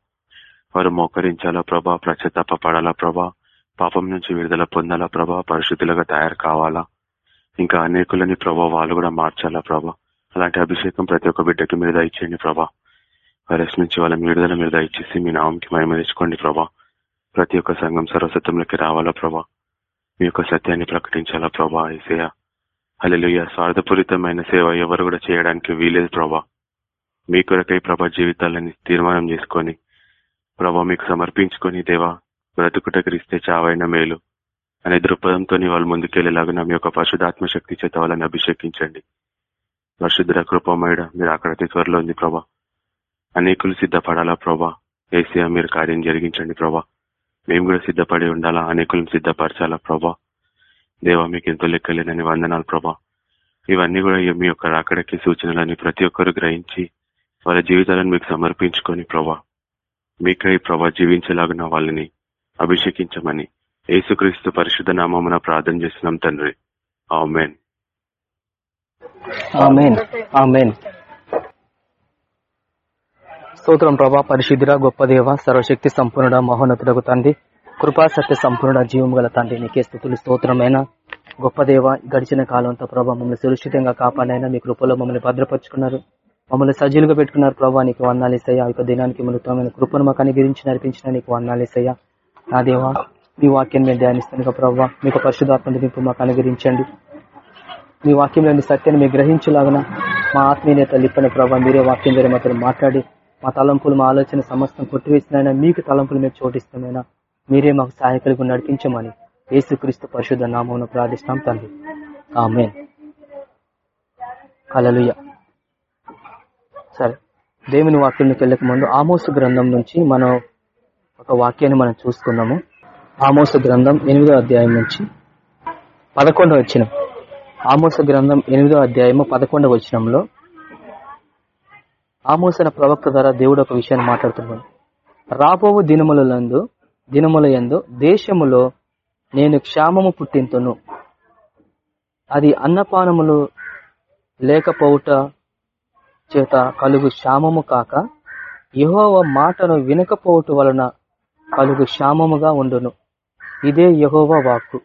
వారు మోకరించాలా ప్రభా? ప్రచతాప పడాలా ప్రభా? పాపం నుంచి విడుదల పొందాలా ప్రభా? పరిశుద్ధులుగా తయారు కావాలా? ఇంకా అనేకులని ప్రభా వాళ్ళు కూడా మార్చాలా ప్రభా? అలాంటి అభిషేకం ప్రతి ఒక్క బిడ్డకి మీరు దయచేయండి ప్రభా. వైరస్ నుంచి వాళ్ళ విడుదల మీరు దయచేసి మీ నామంకి మయమేసుకోండి ప్రభా. ప్రతి ఒక్క సంఘం సర్వసత్వంలోకి రావాలా ప్రభా? మీ యొక్క సత్యాన్ని ప్రకటించాలా ప్రభా ఏసయ హల్లెలూయా. స్వార్థపూరితమైన సేవ ఎవరు కూడా చేయడానికి వీలేదు ప్రభా. మీ కొరకై ప్రభా జీవితాలని తీర్మానం చేసుకొని ప్రభా మీకు సమర్పించుకొని దేవా బ్రతుకుట క్రిస్తే చావైన మేలు. అనే దృక్పథంతో వాళ్ళు ముందుకెళ్ళేలాగా మీ యొక్క పరిశుధాత్మ శక్తి చేత వాళ్ళని అభిషేకించండి. పరిశుద్ధ కృపమయుడ మీరు అక్కడ త్వరలో ఉంది ప్రభా. అనేకులు సిద్ధపడాలా ప్రభా? ఏసీఆ మీరు కార్యం జరిగించండి ప్రభా. మేము కూడా సిద్ధపడి ఉండాలా? అనేకులను సిద్ధపరచాలా ప్రభా? దేవా మీకు ఎంతో లెక్కలేనని వందనాలు ప్రభా. ఇవన్నీ కూడా మీ యొక్క రాకడకి సూచనలని ప్రతి ఒక్కరు గ్రహించి వాళ్ళ జీవితాలను మీకు సమర్పించుకొని ప్రభా. మీకై ప్రభా జీవించేలాగా వాళ్ళని అభిషేకించమని యేసుక్రీస్తు పరిశుద్ధ నామమున ప్రార్థన చేస్తున్నాం తండ్రి. ఆమెన్. ఆమెన్. స్తోత్రం ప్రభా పరిశుద్ధుడ గొప్ప దేవ సర్వశక్తి సంపూర్ణ మహోన్నతుడకు తండ్రి కృపా సత్య సంపూర్ణ జీవం గల తండ్రి నీకే స్థుతులు స్తోత్రమైన గొప్ప దేవ గడిచిన కాలంతో ప్రభా మమ్మల్ని సురక్షితంగా కాపాడైనా మీ కృపలో మమ్మల్ని భద్రపరుచుకున్నారు. మమ్మల్ని సజీలుగా పెట్టుకున్నారు. ప్రభా నీకు వందాలు ఇస్తాయా యొక్క దినానికి మృతమైన కృపను మాకు అనుగ్రహించి నడిపించిన నీకు వందాలేసయ్యా నా దేవా మీ వాక్యం మేము ధ్యానిస్తాను ప్రభావ మీకు పరిశుధాత్మ దింపు మాకు అనుగ్రహించండి. మీ వాక్యంలోని సత్యాన్ని మీరు గ్రహించలాగన మా ఆత్మీయత లిప్పని ప్రభావ మీరే వాక్యం ద్వారా మాతో మాట్లాడి మా తలంపులు మా ఆలోచన సమస్తం కొట్టివేసినైనా మీకు తలంపులు మీరు చోటిస్తామైనా మీరే మాకు సహాయకులుగా నడిపించమని యేసుక్రీస్తు పరిశుద్ధ నామమును ప్రార్థిస్తాం తండ్రి. ఆమె కలలుయ దేవుని వాక్యంలోకి వెళ్ళక ముందు ఆమోసు గ్రంథం నుంచి మనం ఒక వాక్యాన్ని మనం చూసుకున్నాము ఆమోస గ్రంథం ఎనిమిదో అధ్యాయం నుంచి పదకొండవ వచ్చిన ఆమోస గ్రంథం ఎనిమిదో అధ్యాయము పదకొండవ వచనంలో ఆమోసన ప్రవక్త ద్వారా దేవుడు ఒక విషయాన్ని మాట్లాడుతున్నాడు. రాబోవు దినములందు దినముల యందు దేశములో నేను క్షామము పుట్టింతును. అది అన్నపానములు లేకపోవుట చేత కలుగు శ్యామము కాక యహోవ మాటను వినకపోవుట వలన కలుగు శ్యామముగా ఉండును. ఇదే యహోవ వాక్కు.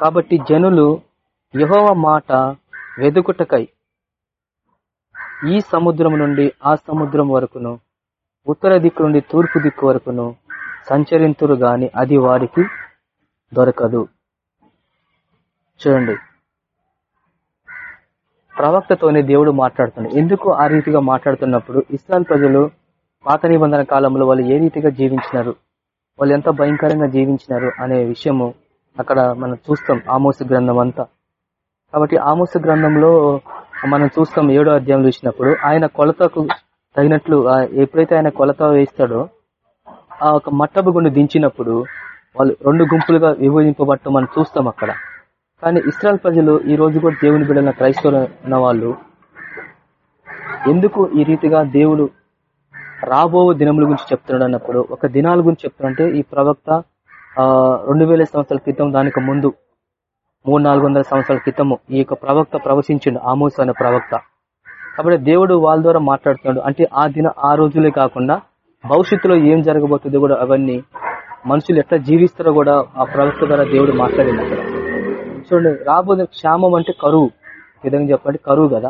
కాబట్టి జనులు యహోవ మాట వెదుకుటకై ఈ సముద్రం నుండి ఆ సముద్రం వరకును ఉత్తర దిక్కు నుండి తూర్పు దిక్కు వరకును సంచరింతురు గాని అది వారికి దొరకదు. చూడండి. ప్రవక్తతోనే దేవుడు మాట్లాడుతున్నాడు. ఎందుకు ఆ రీతిగా మాట్లాడుతున్నప్పుడు ఇస్రాయల్ ప్రజలు పాత నిబంధన కాలంలో వాళ్ళు ఏ రీతిగా జీవించినారు? వాళ్ళు ఎంత భయంకరంగా జీవించినారు అనే విషయము అక్కడ మనం చూస్తాం ఆమోస గ్రంథం అంతా. కాబట్టి ఆమోస గ్రంథంలో మనం చూస్తాం ఏడో అధ్యాయం చూసినప్పుడు ఆయన కొలతకు తగినట్లు ఎప్పుడైతే ఆయన కొలత వేస్తాడో ఆ ఒక మట్టపు గుండు దించినప్పుడు వాళ్ళు రెండు గుంపులుగా విభజింపబడటం మనం చూస్తాం అక్కడ. కానీ ఇస్రాయల్ ప్రజలు ఈ రోజు కూడా దేవుని బిడ్డల క్రైస్తవులు వాళ్ళు ఎందుకు ఈ రీతిగా దేవుడు రాబో దినముల గురించి చెప్తున్నాడు అన్నప్పుడు ఒక దినాల గురించి చెప్తున్నాడంటే ఈ ప్రవక్త ఆ రెండు వేల సంవత్సరాల క్రితం దానికి ముందు మూడు నాలుగు వందల సంవత్సరాల క్రితము ఈ యొక్క ప్రవక్త ప్రవశించిండు ఆమోస్ అనే ప్రవక్త. కాబట్టి దేవుడు వాళ్ళ ద్వారా మాట్లాడుతున్నాడు. అంటే ఆ దిన ఆ రోజులే కాకుండా భవిష్యత్తులో ఏం జరగబోతుందో కూడా అవన్నీ మనుషులు ఎట్లా జీవిస్తారో కూడా ఆ ప్రవక్త ద్వారా దేవుడు మాట్లాడింది అక్కడ. చూడండి రాబోయే క్షామం అంటే కరువు. విధంగా చెప్పండి కరువు కదా.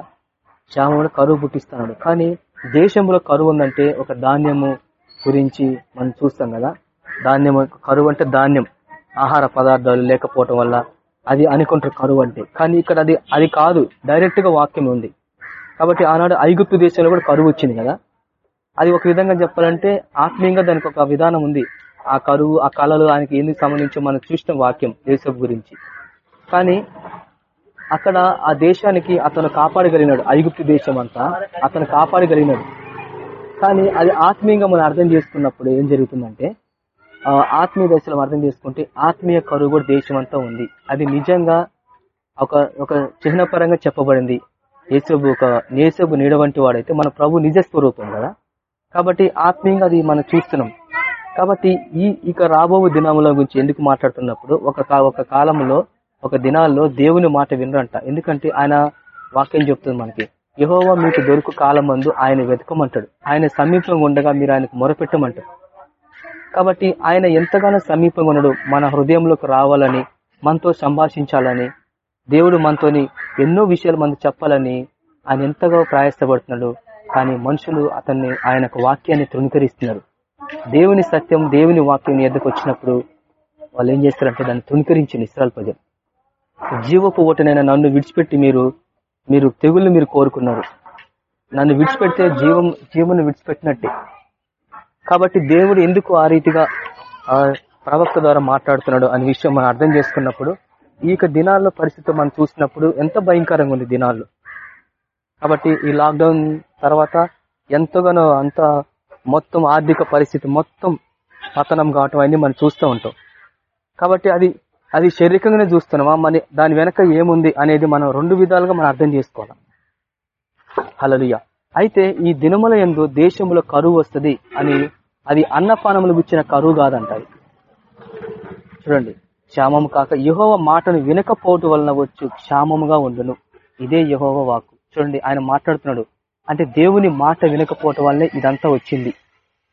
క్షామం అంటే కరువు పుట్టిస్తున్నాడు. కానీ దేశంలో కరువు ఉందంటే ఒక ధాన్యము గురించి మనం చూస్తాం కదా. ధాన్యం కరువు అంటే ధాన్యం. ఆహార పదార్థాలు లేకపోవటం వల్ల అది అనుకుంటారు కరువు అంటే. కానీ ఇక్కడ అది అది కాదు. డైరెక్ట్గా వాక్యం ఉంది. కాబట్టి ఆనాడు ఐగుప్తు దేశంలో కూడా కరువు వచ్చింది కదా. అది ఒక విధంగా చెప్పాలంటే ఆత్మీయంగా దానికి ఒక విధానం ఉంది. ఆ కరువు ఆ కళలు ఆయనకి ఎందుకు సంబంధించి మనం చూసిన వాక్యం యేసప్ గురించి. కానీ అక్కడ ఆ దేశానికి అతను కాపాడగలిగినాడు. ఐగుప్తి దేశం అంతా అతను కాపాడగలిగినాడు. కానీ అది ఆత్మీయంగా మనం అర్థం చేసుకున్నప్పుడు ఏం జరుగుతుందంటే ఆత్మీయ దశలో అర్థం చేసుకుంటే ఆత్మీయ కరువు కూడా దేశం అంతా ఉంది. అది నిజంగా ఒక ఒక చిహ్నపరంగా చెప్పబడింది. యేసబు ఒక నేసబు నీడ వంటి వాడైతే మన ప్రభు నిజ స్వరూపం కదా. కాబట్టి ఆత్మీయంగా అది మనం చూస్తున్నాం. కాబట్టి ఈ ఇక రాబో దినముల గురించి ఎందుకు మాట్లాడుతున్నప్పుడు ఒక ఒక కాలంలో ఒక దినాల్లో దేవుని మాట వినరంట. ఎందుకంటే ఆయన వాక్యం చెప్తుంది మనకి. యహోవా మీకు దొరుకు కాలం మందు ఆయన వెతకమంటాడు. ఆయన సమీపంగా ఉండగా మీరు ఆయనకు మొరపెట్టమంటారు. కాబట్టి ఆయన ఎంతగానో సమీపంగా ఉన్నాడు. మన హృదయంలోకి రావాలని మనతో సంభాషించాలని దేవుడు మనతోని ఎన్నో విషయాలు మనకు చెప్పాలని ఆయన ఎంతగా ప్రయాసపడుతున్నాడు. కానీ మనుషులు అతన్ని ఆయనకు వాక్యాన్ని తృణీకరిస్తున్నారు. దేవుని సత్యం దేవుని వాక్యం ఎద్దకు వచ్చినప్పుడు వాళ్ళు ఏం చేస్తారంటే దాన్ని తృణీకరించింది ఇస్రాయల్ ప్రజలు. జీవపు ఓటనైనా నన్ను విడిచిపెట్టి మీరు మీరు తెగుళ్ళు మీరు కోరుకున్నారు. నన్ను విడిచిపెడితే జీవం జీవను విడిచిపెట్టినట్టే. కాబట్టి దేవుడు ఎందుకు ఆ రీతిగా ప్రవక్త ద్వారా మాట్లాడుతున్నాడు అనే విషయం మనం అర్థం చేసుకున్నప్పుడు ఈ దినాల్లో పరిస్థితి మనం చూసినప్పుడు ఎంత భయంకరంగా ఉంది దినాల్లో. కాబట్టి ఈ లాక్డౌన్ తర్వాత ఎంతగానో అంత మొత్తం ఆర్థిక పరిస్థితి మొత్తం పతనం కావటం అన్ని మనం చూస్తూ ఉంటాం. కాబట్టి అది అది శారీరకంగానే చూస్తున్నామా? మన దాని వెనక ఏముంది అనేది మనం రెండు విధాలుగా మనం అర్థం చేసుకోవాలి. హలలుయ అయితే ఈ దినముల ఎందు దేశంలో కరువు వస్తుంది అని అది అన్నపానములు గుచ్చిన కరువు కాదంట చూడండి. క్షామము కాక యహోవ మాటను వినకపోవటం వలన వచ్చు క్షామముగా ఉండును. ఇదే యహోవ వాకు చూడండి ఆయన మాట్లాడుతున్నాడు. అంటే దేవుని మాట వినకపోవటం వల్లే ఇదంతా వచ్చింది.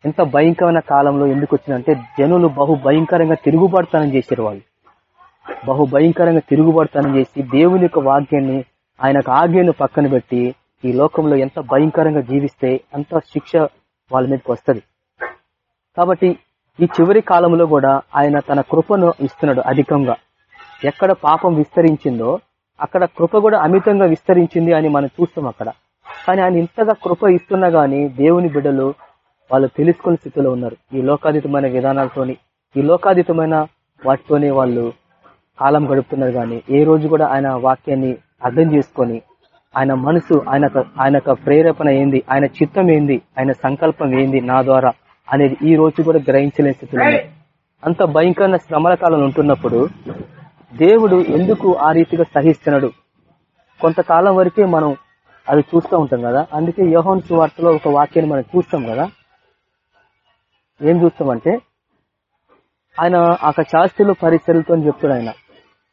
ఎంత భయంకరమైన కాలంలో ఎందుకు వచ్చిందంటే జనులు బహు భయంకరంగా తిరుగుబడతానని చేశారు వాళ్ళు బహు భయంకరంగా తిరుగుబడతానని చేసి దేవుని యొక్క వాక్యాన్ని ఆయనకు ఆజ్ఞను పక్కన పెట్టి ఈ లోకంలో ఎంత భయంకరంగా జీవిస్తే అంత శిక్ష వాళ్ళ మీదకి వస్తుంది. కాబట్టి ఈ చివరి కాలంలో కూడా ఆయన తన కృపను ఇస్తున్నాడు అధికంగా. ఎక్కడ పాపం విస్తరించిందో అక్కడ కృప కూడా అమితంగా విస్తరించింది అని మనం చూస్తాం అక్కడ. కానీ ఆయన ఇంతగా కృప ఇస్తున్నా గానీ దేవుని బిడ్డలు వాళ్ళు తెలుసుకునే స్థితిలో ఉన్నారు. ఈ లోకాతీతమైన విధానాలతోని ఈ లోకాతీతమైన వాటితోనే వాళ్ళు కాలం గడుపుతున్నారు కానీ ఏ రోజు కూడా ఆయన వాక్యాన్ని అర్థం చేసుకొని ఆయన మనసు ఆయన ఆయన ప్రేరేపణ ఏంది ఆయన చిత్తం ఏంది ఆయన సంకల్పం ఏంది నా ద్వారా అనేది ఈ రోజు కూడా గ్రహించలేని స్థితిలో అంత భయంకరమైన శ్రమల కాలం ఉంటున్నప్పుడు దేవుడు ఎందుకు ఆ రీతిగా సహిస్తున్నాడు? కొంతకాలం వరకే మనం అది చూస్తూ ఉంటాం కదా. అందుకే యోహన్ సువార్తలో ఒక వాక్యాన్ని మనం చూస్తాం కదా. ఏం చూస్తామంటే ఆయన ఆ శాస్త్రులు పరిచయలతో చెప్తాడు ఆయన.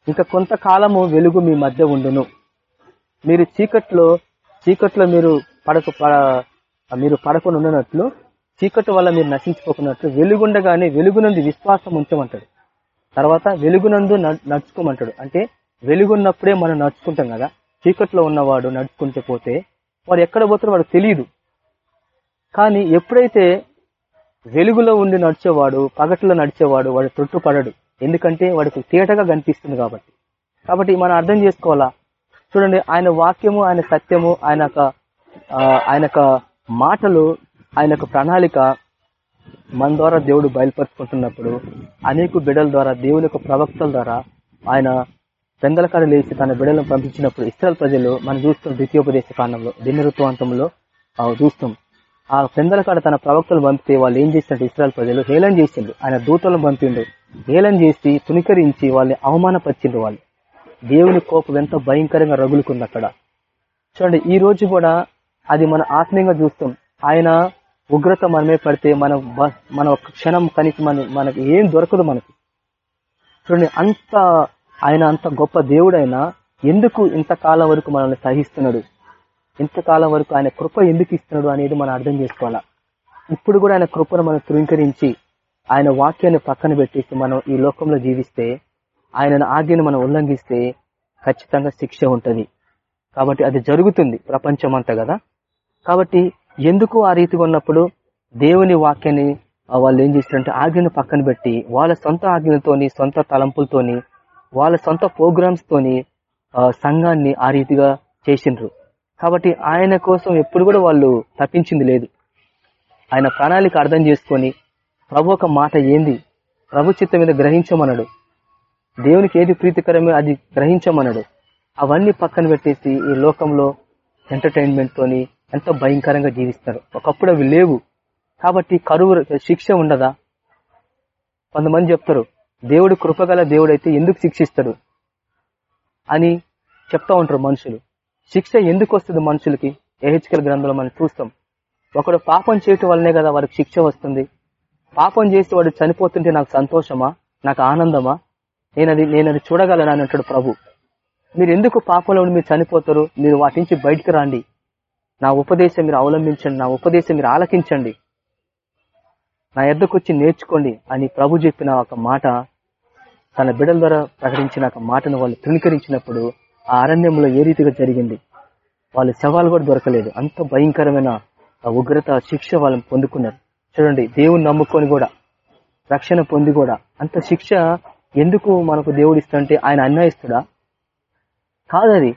ఇంకా కొంతకాలము వెలుగు మీ మధ్య ఉండును. మీరు చీకట్లో చీకట్లో మీరు పడక మీరు పడకుండా ఉండనట్లు చీకటి వల్ల మీరు నశించుకోకున్నట్లు వెలుగుండగానే వెలుగునందు విశ్వాసం ఉంచమంటాడు. తర్వాత వెలుగునందు నడుచుకోమంటాడు. అంటే వెలుగున్నప్పుడే మనం నడుచుకుంటాం కదా. చీకట్లో ఉన్నవాడు నడుచుకుంటూ పోతే వాడు ఎక్కడ పోతారో వాడు తెలియదు. కానీ ఎప్పుడైతే వెలుగులో ఉండి నడిచేవాడు పగటిలో నడిచేవాడు వాడు తొట్టుపడడు. ఎందుకంటే వాడికి తేటగా కనిపిస్తుంది కాబట్టి. కాబట్టి మనం అర్థం చేసుకోవాలా? చూడండి ఆయన వాక్యము ఆయన సత్యము ఆయన యొక్క, ఆయన మాటలు ఆయన యొక్క ప్రణాళిక మన ద్వారా దేవుడు బయలుపరుచుకుంటున్నప్పుడు అనేక బిడల ద్వారా దేవుని యొక్క ప్రవక్తల ద్వారా ఆయన పెందలకాడ లేచి తన బిడలను పంపించినప్పుడు ఇస్రాయల్ ప్రజలు మనం చూస్తాం ద్వితీయోపదేశ కాండంలో దినరుత్వాంతంలో చూస్తాం. ఆ, చూస్తాం కాడ తన ప్రవక్తలు పంపితే వాళ్ళు ఏం చేసినట్టు ఇస్రాయల్ ప్రజలు? హేళన చేసిండు ఆయన దూతలను పంపిండు. హేళన చేసి తునికరించి వాళ్ళని అవమానపరిచిండు వాళ్ళు. దేవుని కోపం ఎంత భయంకరంగా రగులుకుంది అక్కడ. చూడండి ఈ రోజు కూడా అది మన ఆత్మీయంగా చూస్తాం. ఆయన ఉగ్రత మనమే పడితే మన మన ఒక్క క్షణం కనికి మన మనకి ఏం దొరకదు మనకి. చూడండి అంత ఆయన అంత గొప్ప దేవుడైనా ఎందుకు ఇంతకాలం వరకు మనల్ని సహిస్తున్నాడు? ఎంతకాలం వరకు ఆయన కృప ఎందుకు ఇస్తున్నాడు అనేది మనం అర్థం చేసుకోవాలా? ఇప్పుడు కూడా ఆయన కృపను మనం ధృవీకరించి ఆయన వాక్యాన్ని పక్కన పెట్టేసి మనం ఈ లోకంలో జీవిస్తే ఆయన ఆజ్ఞను మనం ఉల్లంఘిస్తే ఖచ్చితంగా శిక్ష ఉంటుంది. కాబట్టి అది జరుగుతుంది ప్రపంచం అంతా కదా? కాబట్టి ఎందుకు ఆ రీతిగా ఉన్నప్పుడు దేవుని వాక్యాన్ని వాళ్ళు ఏం చేస్తారంటే ఆజ్ఞను పక్కన పెట్టి వాళ్ళ సొంత ఆజ్ఞలతోని సొంత తలంపులతోని వాళ్ళ సొంత ప్రోగ్రామ్స్ తోని సంఘాన్ని ఆ రీతిగా చేసిండ్రు. కాబట్టి ఆయన కోసం ఎప్పుడు కూడా వాళ్ళు తప్పించింది లేదు. ఆయన ప్రణాళిక అర్థం చేసుకొని ప్రభు ఒక మాట ఏంది? ప్రభు చిత్తం మీద గ్రహించమన్నాడు దేవునికి ఏది ప్రీతికరమే అది గ్రహించమన్నాడు అవన్నీ పక్కన పెట్టేసి ఈ లోకంలో ఎంటర్టైన్మెంట్ తోని ఎంతో భయంకరంగా జీవిస్తారు. ఒకప్పుడు అవి లేవు. కాబట్టి కరువు శిక్ష ఉండదా? కొంతమంది చెప్తారు దేవుడు కృపగల దేవుడైతే ఎందుకు శిక్షిస్తాడు? అని చెప్తా ఉంటారు మనుషులు. శిక్ష ఎందుకు వస్తుంది మనుషులకి? ఏహెచ్కల్ గ్రంథంలో మనం చూస్తాం. ఒకడు పాపం చేయటం వల్లనే కదా వాడికి శిక్ష వస్తుంది. పాపం చేసి వాడు చనిపోతుంటే నాకు సంతోషమా? నాకు ఆనందమా? నేనది నేను అది చూడగలను అని అంటాడు ప్రభు. మీరు ఎందుకు పాపంలో మీరు చనిపోతారు? మీరు వాటి నుంచి బయటకు రండి. నా ఉపదేశం మీరు అవలంబించండి. నా ఉపదేశం మీరు ఆలకించండి. నా ఎద్దకు వచ్చి నేర్చుకోండి అని ప్రభు చెప్పిన ఒక మాట తన బిడల ద్వారా ప్రకటించిన ఒక మాటను వాళ్ళు తృణీకరించినప్పుడు ఆ అరణ్యంలో ఏ రీతిగా జరిగింది? వాళ్ళ శవాలు కూడా దొరకలేదు. అంత భయంకరమైన ఉగ్రత శిక్ష వాళ్ళని పొందుకున్నారు. చూడండి దేవుని నమ్ముకొని కూడా రక్షణ పొంది కూడా అంత శిక్ష ఎందుకు మనకు దేవుడు ఇస్తుంటే ఆయన అన్యాయిస్తుడా? కాదది.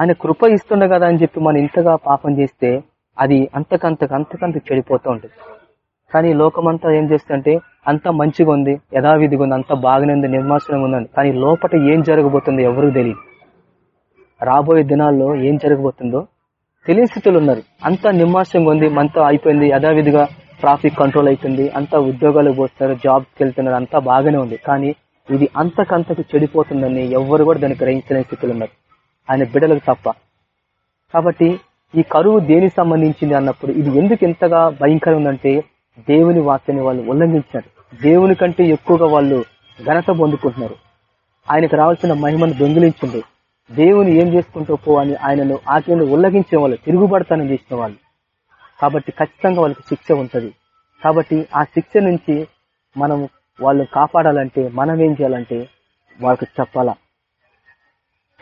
ఆయన కృప ఇస్తుండ కదా అని చెప్పి మనం ఇంతగా పాపం చేస్తే అది అంతకంతకు అంతకంత చెడిపోతూ ఉంటుంది. కానీ లోకమంతా ఏం చేస్తుంటే అంత మంచిగా ఉంది యథావిధిగా ఉంది అంత బాగానే ఉంది నిర్మాసనంగా ఉందండి కానీ లోపల ఏం జరగబోతుందో ఎవరికి తెలియదు. రాబోయే దినాల్లో ఏం జరగబోతుందో తెలియని స్థితిలో ఉన్నారు. అంత నిర్మాసంగా ఉంది అంతా అయిపోయింది యథావిధిగా ట్రాఫిక్ కంట్రోల్ అవుతుంది అంతా ఉద్యోగాలు పోస్తారు జాబ్కి వెళ్తున్నారు అంతా బాగానే ఉంది. కానీ ఇది అంతకంతకు చెడిపోతుందని ఎవ్వరు కూడా దాన్ని గ్రహించలేని స్థితిలో ఉన్నారు. ఆయన బిడలకు తప్ప. కాబట్టి ఈ కరువు దేనికి సంబంధించింది అన్నప్పుడు ఇది ఎందుకు ఎంతగా భయంకరం ఉందంటే దేవుని వాక్యాన్ని వాళ్ళు ఉల్లంఘించారు దేవుని కంటే ఎక్కువగా వాళ్ళు ఘనత పొందుకుంటున్నారు. ఆయనకు రావాల్సిన మహిమను దొంగిలించింది. దేవుని ఏం చేసుకుంటూ పో అని ఆయనను ఆజ్ఞను ఉల్లంఘించే వాళ్ళు తిరుగుబడతానని చేసిన వాళ్ళు. కాబట్టి ఖచ్చితంగా వాళ్ళకి శిక్ష ఉంటుంది. కాబట్టి ఆ శిక్ష నుంచి మనం వాళ్ళు కాపాడాలంటే మనం ఏం చేయాలంటే వాళ్ళకి చెప్పాలా?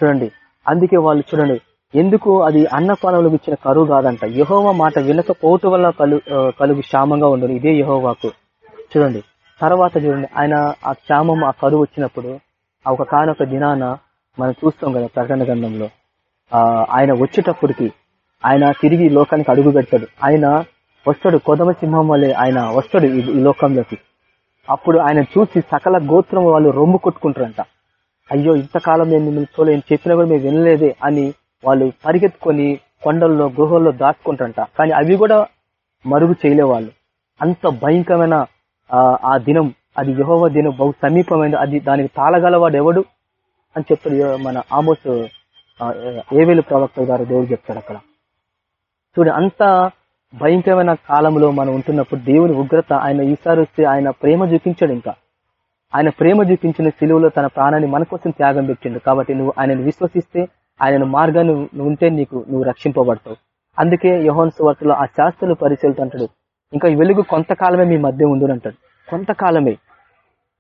చూడండి. అందుకే వాళ్ళు చూడండి ఎందుకు అది అన్నపానములకు ఇచ్చిన కరువు కాదంట. యహోవ మాట వినకపోవటం వల్ల కలు కలుగు క్షామంగా ఉండదు ఇదే యహోవాకు. చూడండి. తర్వాత చూడండి ఆయన ఆ క్షామం ఆ కరువు వచ్చినప్పుడు ఆ ఒక కానొక దినాన మనం చూస్తాం కదా ప్రకటన గ్రంథంలో. ఆయన వచ్చేటప్పటికి ఆయన తిరిగి లోకానికి అడుగు పెడతాడు. ఆయన వస్తాడు కొదమ సింహం వల్లే ఆయన వస్తాడు ఈ- లోకంలోకి. అప్పుడు ఆయన చూసి సకల గోత్రం వాళ్ళు రొమ్ము కొట్టుకుంటారంట. అయ్యో ఇంతకాలం నేను మిమ్మల్ని చూడలేదు చెప్పినా కూడా మేము వినలేదే అని వాళ్ళు పరిగెత్తుకొని కొండల్లో గుహల్లో దాచుకుంటారంట. కానీ అవి కూడా మరుగు చేయలే వాళ్ళు అంత భయంకరమైన ఆ, ఆ దినం అది యహోవ దినం బహు సమీపమైన అది దానికి తాళగలవాడు ఎవడు అని చెప్తాడు మన ఆమోస్ ఏవేలు ప్రవక్త గారు దేవుడు చెప్తాడు అక్కడ. చూడు అంత భయంకరమైన కాలంలో మనం ఉంటున్నప్పుడు దేవుని ఉగ్రత ఆయన ఈసారిస్తే ఆయన ప్రేమ చూపించాడు ఇంకా. ఆయన ప్రేమ చూపించిన సిలువలో తన ప్రాణాన్ని మన కోసం త్యాగం పెట్టిండు. కాబట్టి నువ్వు ఆయనను విశ్వసిస్తే ఆయన మార్గాన్ని ఉంటే నీకు నువ్వు రక్షింపబడతావు. అందుకే యోహన్ సువార్తలో ఆ శాస్త్రులు పరిశీలిత అంటాడు ఇంకా వెలుగు కొంతకాలమే మీ మధ్య ఉండునంటాడు. కొంతకాలమే.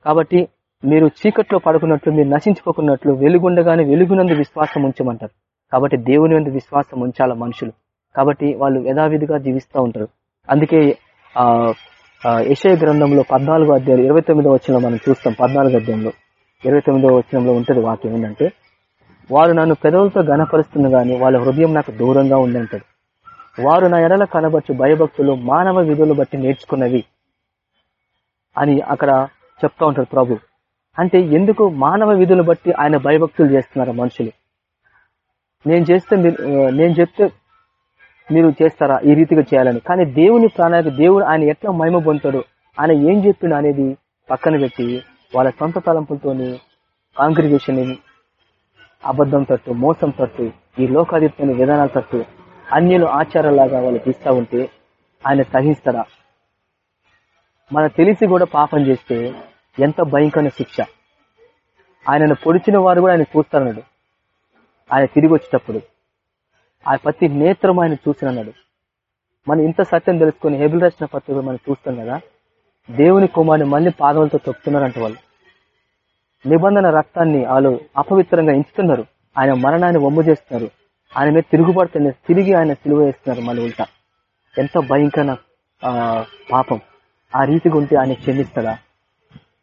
కాబట్టి మీరు చీకట్లో పడుకున్నట్లు మీరు నశించుకోకున్నట్లు వెలుగుండగానే వెలుగునందు విశ్వాసం ఉంచమంటారు. కాబట్టి దేవుని మీద విశ్వాసం ఉంచాల మనుషులు? కాబట్టి వాళ్ళు యథావిధిగా జీవిస్తూ ఉంటారు. అందుకే ఆ యశయ గ్రంథంలో పద్నాలుగో అధ్యాయం ఇరవై తొమ్మిదో వచ్చిన మనం చూస్తాం పద్నాలుగో అధ్యాయంలో. ఇరవై తొమ్మిదో వచ్చినంలో ఉంటుంది వాక్యం ఏంటంటే వారు నన్ను పెదవులతో గనపరుస్తున్న గాని వాళ్ళ హృదయం నాకు దూరంగా ఉందంటాడు. వారు నా ఎడల కనబచ్చు భయభక్తులు మానవ విధులు బట్టి నేర్చుకున్నవి అని అక్కడ చెప్తా ఉంటారు ప్రభు. అంటే ఎందుకు మానవ విధులు బట్టి ఆయన భయభక్తులు చేస్తున్నారు మనుషులు? నేను చేస్తే మీరు నేను చెప్తే మీరు చేస్తారా? ఈ రీతిగా చేయాలని. కానీ దేవుని ప్రాణానికి దేవుడు ఆయన ఎట్లా మహిమ పొందుతాడు? ఆయన ఏం చెప్పిండు అనేది పక్కన పెట్టి వాళ్ళ సొంత తలంపులతోని కాంగ్రిగేషన్ అబద్ధం తట్టు మోసం తట్టు ఈ లోకాధిపత్య విధానాల తట్టు అన్యులు ఆచారాలాగా వాళ్ళు తీస్తా ఉంటే ఆయన సహిస్తారా? మన తెలిసి కూడా పాపం చేస్తే ఎంత భయంకరమైన శిక్ష. ఆయనను పొడిచిన వారు కూడా ఆయన చూస్తానన్నాడు ఆయన తిరిగి వచ్చేటప్పుడు ఆ ప్రతి నేత్రం ఆయన చూసినన్నాడు. మనం ఇంత సత్యం తెలుసుకుని హెబిల్ రాసిన పత్రిక మనం చూస్తాం కదా దేవుని కుమారుని మళ్ళీ పాదములతో తొక్కుతున్నారంట వాళ్ళు. నిబంధన రక్తాన్ని వాళ్ళు అపవిత్రంగా ఎంచుతున్నారు. ఆయన మరణాన్ని వమ్ము చేస్తున్నారు. ఆయన మీద తిరుగుబడుతున్నారు తిరిగి ఆయన సిలువ వేస్తున్నారు మళ్ళీ ఉల్టా. ఎంత భయంకర ఆ, పాపం. ఆ రీతిగా ఉంటే ఆయన క్షమిస్తాడా?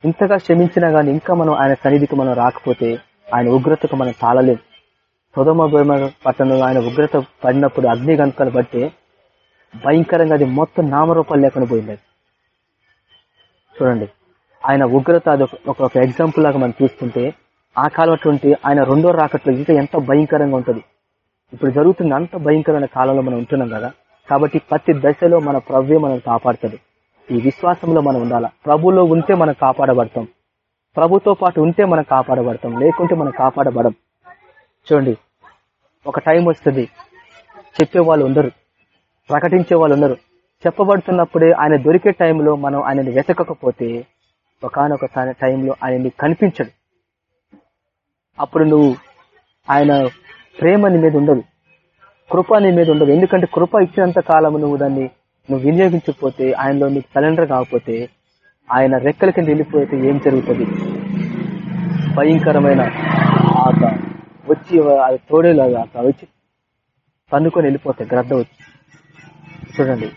ఇంతగా క్షమించినా గానీ ఇంకా మనం ఆయన సన్నిధికి మనం రాకపోతే ఆయన ఉగ్రతకు మనం తాళలేం సుధమ పట్టణంలో ఆయన ఉగ్రత పడినప్పుడు అగ్ని గంతలు బట్టి భయంకరంగా అది మొత్తం నామరూపాలు లేకుండా పోయింది చూడండి. ఆయన ఉగ్రత అది ఒక- ఒక ఎగ్జాంపుల్ లాగా మనం చూసుకుంటే ఆ కాలం అటువంటి ఆయన రెండో రాకట్లో ఇంకా ఎంత భయంకరంగా ఉంటుంది. ఇప్పుడు జరుగుతున్న అంత భయంకరమైన కాలంలో మనం ఉంటున్నాం కదా. కాబట్టి ప్రతి దశలో మన ప్రవ్వే మనం కాపాడుతుంది. ఈ విశ్వాసంలో మనం ఉండాలా? ప్రభులో ఉంటే మనం కాపాడబడతాం. ప్రభుతో పాటు ఉంటే మనం కాపాడబడతాం. లేకుంటే మనం కాపాడబడం. చూడండి. ఒక టైం వస్తుంది. చెప్పే వాళ్ళు ఉండరు. ప్రకటించే వాళ్ళు ఉండరు. చెప్పబడుతున్నప్పుడే ఆయన దొరికే టైంలో మనం ఆయనని వెతకకపోతే ఒకనొక టైంలో ఆయనని కనిపించడు. అప్పుడు నువ్వు ఆయన ప్రేమ నీ మీద ఉండదు. కృప నీ మీద ఉండదు. ఎందుకంటే కృప ఇచ్చినంత కాలం నువ్వు దాన్ని నువ్వు వినియోగించకపోతే ఆయనలో నీకు సరెండర్ కాకపోతే ఆయన రెక్కల కింద వెళ్ళిపోతే ఏం జరుగుతుంది? భయంకరమైన ఆక వచ్చి అది తోడేలాగా ఆక వచ్చి తన్నుకొని వెళ్ళిపోతాయి గ్రద్ద వచ్చి. చూడండి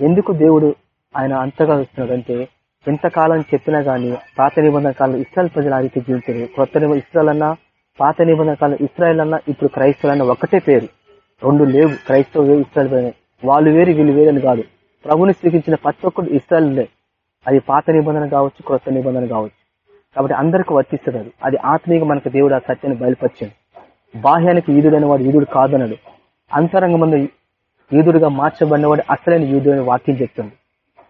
ఎందుకు దేవుడు ఆయన అంతగా వస్తున్నాడు అంటే ఎంతకాలం చెప్పినా గానీ పాత నిబంధన కాలం ఇస్రాయల్ ప్రజలు ఆ రీతి జీవించారు. కొత్త నిబంధన ఇస్రాయల్ అన్నా పాత నిబంధన కాలం ఇస్రాయల్ అన్నా ఇప్పుడు క్రైస్తవులన్నా ఒకటే పేరు. రెండు లేవు. క్రైస్తవ ఇస్రాయల్ వాళ్ళు వేరు వీళ్ళు వేరు అని కాదు. ప్రభుని స్వీకరించిన ప్రతి ఒక్కరు ఇస్రాయలే అది పాత నిబంధన కావచ్చు కొత్త నిబంధన కావచ్చు. కాబట్టి అందరికి వర్తిస్తుంది అది. అది ఆత్మీయంగా మనకు దేవుడు ఆ సత్యాన్ని బయలుపరిచాడు. బాహ్యానికి ఈదుడైన వాడు ఈదుడు కాదన్నాడు. అంతరంగ మందు మార్చబడిన మార్చబడినవాడు అసలైన యూదుడు అని వాక్యం చెప్తుంది.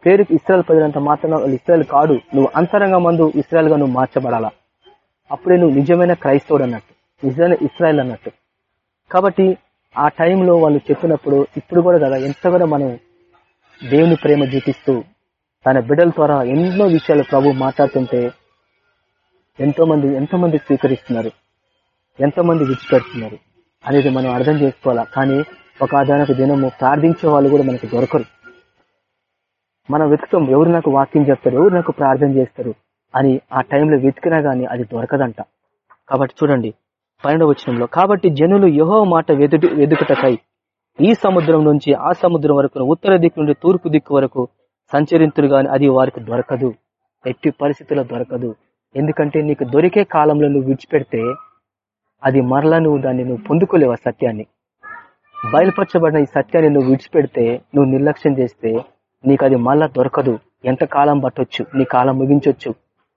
పేరుకి ఇస్రాయల్ ప్రజలంత మాత్రం వాళ్ళు ఇస్రాయల్ కాడు నువ్వు అంతరంగ మందు ఇస్రాయల్గా నువ్వు మార్చబడాలా? అప్పుడే నువ్వు నిజమైన క్రైస్తవుడు అన్నట్టు. నిజమైన ఇస్రాయల్ అన్నట్టు. కాబట్టి ఆ టైంలో వాళ్ళు చెప్పినప్పుడు ఇప్పుడు కూడా కదా ఎంత కూడా మనం దేవుని ప్రేమ చూపిస్తూ తన బిడ్డల ద్వారా ఎన్నో విషయాలు ప్రభు మాట్లాడుతుంటే ఎంతో మంది ఎంతో మంది స్వీకరిస్తున్నారు. ఎంతో మంది విడిచిపెడుతున్నారు అనేది మనం అర్థం చేసుకోవాలా? కానీ ఒక ఆధారక దినము ప్రార్థించే వాళ్ళు కూడా మనకు దొరకరు. మనం వెతుకుతాం ఎవరు నాకు వాక్యం చెప్తారు ఎవరు నాకు ప్రార్థన చేస్తారు అని ఆ టైంలో వెతికినా గానీ అది దొరకదంట. కాబట్టి చూడండి పన్నెండవ వచనంలో కాబట్టి జనులు యహో మాట వెదుటి వెదుకుటకై ఈ సముద్రం నుంచి ఆ సముద్రం వరకు ఉత్తర దిక్కు నుండి తూర్పు దిక్కు వరకు సంచరింతురు గాని అది వారికి దొరకదు. ఎట్టి పరిస్థితుల్లో దొరకదు. ఎందుకంటే నీకు దొరికే కాలంలో నువ్వు విడిచిపెడితే అది మరలా నువ్వు దాన్ని నువ్వు పొందుకోలేవు ఆ సత్యాన్ని. బయలుపరచబడిన ఈ సత్యాన్ని నువ్వు విడిచిపెడితే నువ్వు నిర్లక్ష్యం చేస్తే నీకు అది మళ్ళా దొరకదు. ఎంత కాలం పట్టొచ్చు? నీ కాలం ముగించొచ్చు.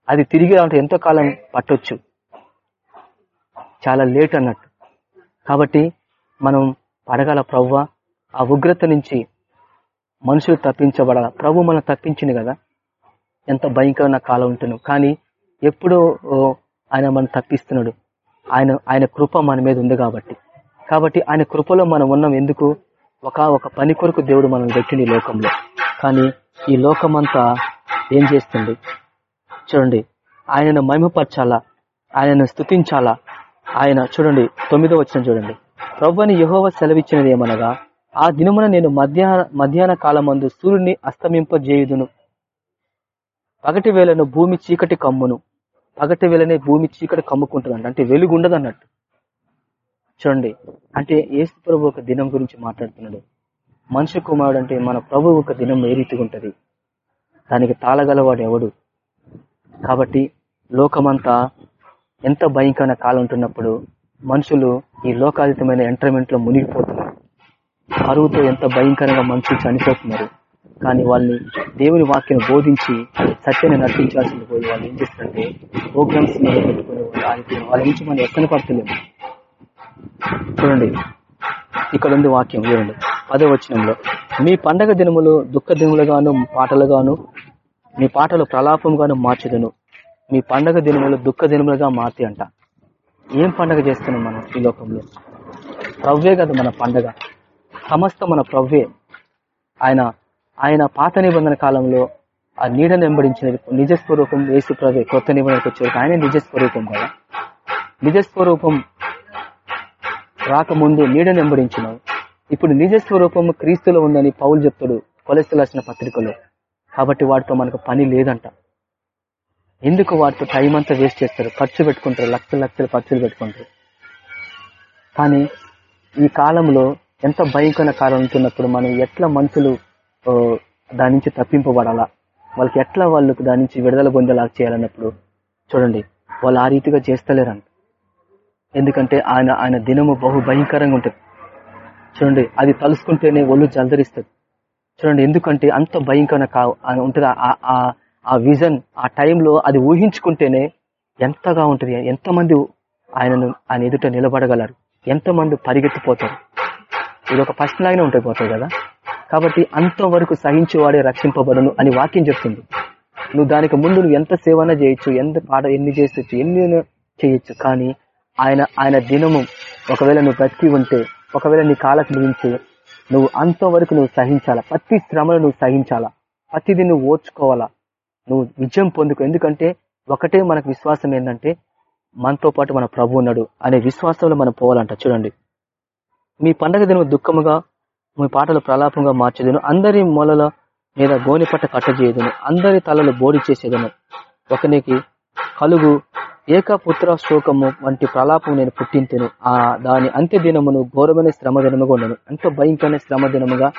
అది తిరిగి రావాలంటే ఎంతో కాలం పట్టొచ్చు. చాలా లేట్ అన్నట్టు. కాబట్టి మనం పడగల ప్రవ్వ ఆ ఉగ్రత నుంచి మనుషులు తప్పించబడాల ప్రభు మనం తప్పించింది కదా. ఎంత భయంకరమైన కాలం ఉంటున్నాం కానీ ఎప్పుడో ఓ, ఆయన మనం తప్పిస్తున్నాడు. ఆయన ఆయన కృప మన మీద ఉంది కాబట్టి. కాబట్టి ఆయన కృపలో మనం ఉన్నాం. ఎందుకు? ఒక ఒక పని కొరకు దేవుడు మనం పెట్టింది ఈ లోకంలో. కానీ ఈ లోకమంతా ఏం చేస్తుంది? చూడండి. ఆయనను మహిమపరచాలా? ఆయనను స్థుతించాలా? ఆయన చూడండి తొమ్మిదో వచ్చిన చూడండి. ప్రవ్వని యహోవ సెలవిచ్చినది ఏమనగా ఆ దినమున నేను మధ్యాహ్న మధ్యాహ్న కాలమందు సూర్యుని అస్తమింపజేయుదును. పగటి వేళను భూమి చీకటి కమ్మును. పగటి వేళనే భూమి చీకటి కమ్ముకుంటుందంట. అంటే వెలుగు ఉండదు అన్నట్టు చూడండి అంటే ఏసు ప్రభు ఒక దినం గురించి మాట్లాడుతున్నాడు. మనిషి కుమారుడు అంటే మన ప్రభు ఒక దినం ఏ రీతిగా దానికి తాళగలవాడు ఎవడు కాబట్టి లోకమంతా ఎంత భయంకరమైన కాలం ఉంటున్నప్పుడు మనుషులు ఈ లోకాతీతమైన ఎంటర్మెంట్లో మునిగిపోతున్నారు. కరువుతో ఎంత భయంకరంగా మనుషులు చనిపోతున్నారు. కానీ వాళ్ళని దేవుని వాక్యం బోధించి సత్యాన్ని నటించాల్సింది పోయి వాళ్ళు ఏం చేస్తారంటే ప్రోగ్రామ్స్ పెట్టుకుని వాళ్ళ నుంచి మనం ఎక్కడ పడతలేము చూడండి. ఇక్కడ ఉంది వాక్యం చూడండి. పదో వచనంలో మీ పండగ దినములు దుఃఖ దినములుగాను పాటలుగాను మీ పాటలు ప్రలాపంగాను మార్చదును. మీ పండగ దినములు దుఃఖ దినములుగా మార్తి అంట. ఏం పండగ చేస్తున్నాం మనం ఈ లోకంలో? ప్రవ్వే కదా మన పండగ. సమస్త మన ప్రవ్వే. ఆయన ఆయన పాత నిబంధన కాలంలో ఆ నీడను వెంబడించిన నిజ స్వరూపం ప్రవే కొత్త నిబంధనకు వచ్చేది ఆయన నిజ స్వరూపం కదా. నిజ స్వరూపం రాకముందు నీడను వెంబడించినావు. ఇప్పుడు నిజ స్వరూపం క్రీస్తులో ఉందని పౌలు చెప్తాడు కొలెస్ట్రాల్ వచ్చిన పత్రికలో. కాబట్టి వాటితో మనకు పని లేదంట. ఎందుకు వాటితో టైం అంతా వేస్ట్ చేస్తారు? ఖర్చు పెట్టుకుంటారు లక్ష లక్షలు ఖర్చులు పెట్టుకుంటారు. కానీ ఈ కాలంలో ఎంత భయంకరమైన కాలం ఉంటున్నప్పుడు మనం ఎట్లా మనుషులు దాని నుంచి తప్పింపబడాలా? వాళ్ళకి ఎట్లా వాళ్ళకు దాని నుంచి విడుదల పొందేలా చేయాలన్నప్పుడు చూడండి వాళ్ళు ఆ రీతిగా చేస్తలేరంట. ఎందుకంటే ఆయన ఆయన దినము బహు భయంకరంగా ఉంటుంది. చూడండి అది తలుసుకుంటేనే ఒళ్ళు జలదరిస్తుంది. చూడండి ఎందుకంటే అంత భయంకరంగా కా ఆ- ఉంటుంది ఆ- విజన్ ఆ టైంలో అది ఊహించుకుంటేనే ఎంతగా ఉంటుంది ఎంతమంది ఆయనను ఆయన ఎదుట నిలబడగలరు ఎంతమంది పరిగెత్తిపోతారు. ఇది ఒక ఫస్ట్ లాగానే ఉంటుంది పోతుంది కదా. కాబట్టి అంతవరకు సహించేవాడే రక్షింపబడను అని వాక్యం చెప్తుంది. నువ్వు దానికి ముందు నువ్వు ఎంత సేవన చేయొచ్చు ఎంత పాట ఎన్ని చేసొచ్చు ఎన్ని చేయొచ్చు కానీ ఆయన ఆయన దినము ఒకవేళ నువ్వు బ్రతికి ఉంటే ఒకవేళ నీ కాలకు ముగించి నువ్వు అంతవరకు నువ్వు సహించాలా? ప్రతి శ్రమను నువ్వు సహించాలా? ప్రతిదీ నువ్వు ఓర్చుకోవాలా? నువ్వు విజయం పొందుకు. ఎందుకంటే ఒకటే మనకు విశ్వాసం ఏంటంటే మనతో పాటు మన ప్రభు ఉన్నాడు అనే విశ్వాసంలో మనం పోవాలంట. చూడండి. మీ పండగ దినం దుఃఖముగా మీ పాటలు ప్రలాపంగా మార్చేదను. అందరి మొలల మీద గోనిపట్ట కట్టజేయదును. అందరి తలలు బోడి చేసేదను. ఒకనికి కలుగు ఏకపుత్ర శోకము వంటి ప్రలాపం నేను పుట్టింతును. ఆ దాని అంత్య దినమును ఘోరమైన శ్రమ దినముగా ఉండను. అంత భయంకరమైన శ్రమ దినముగా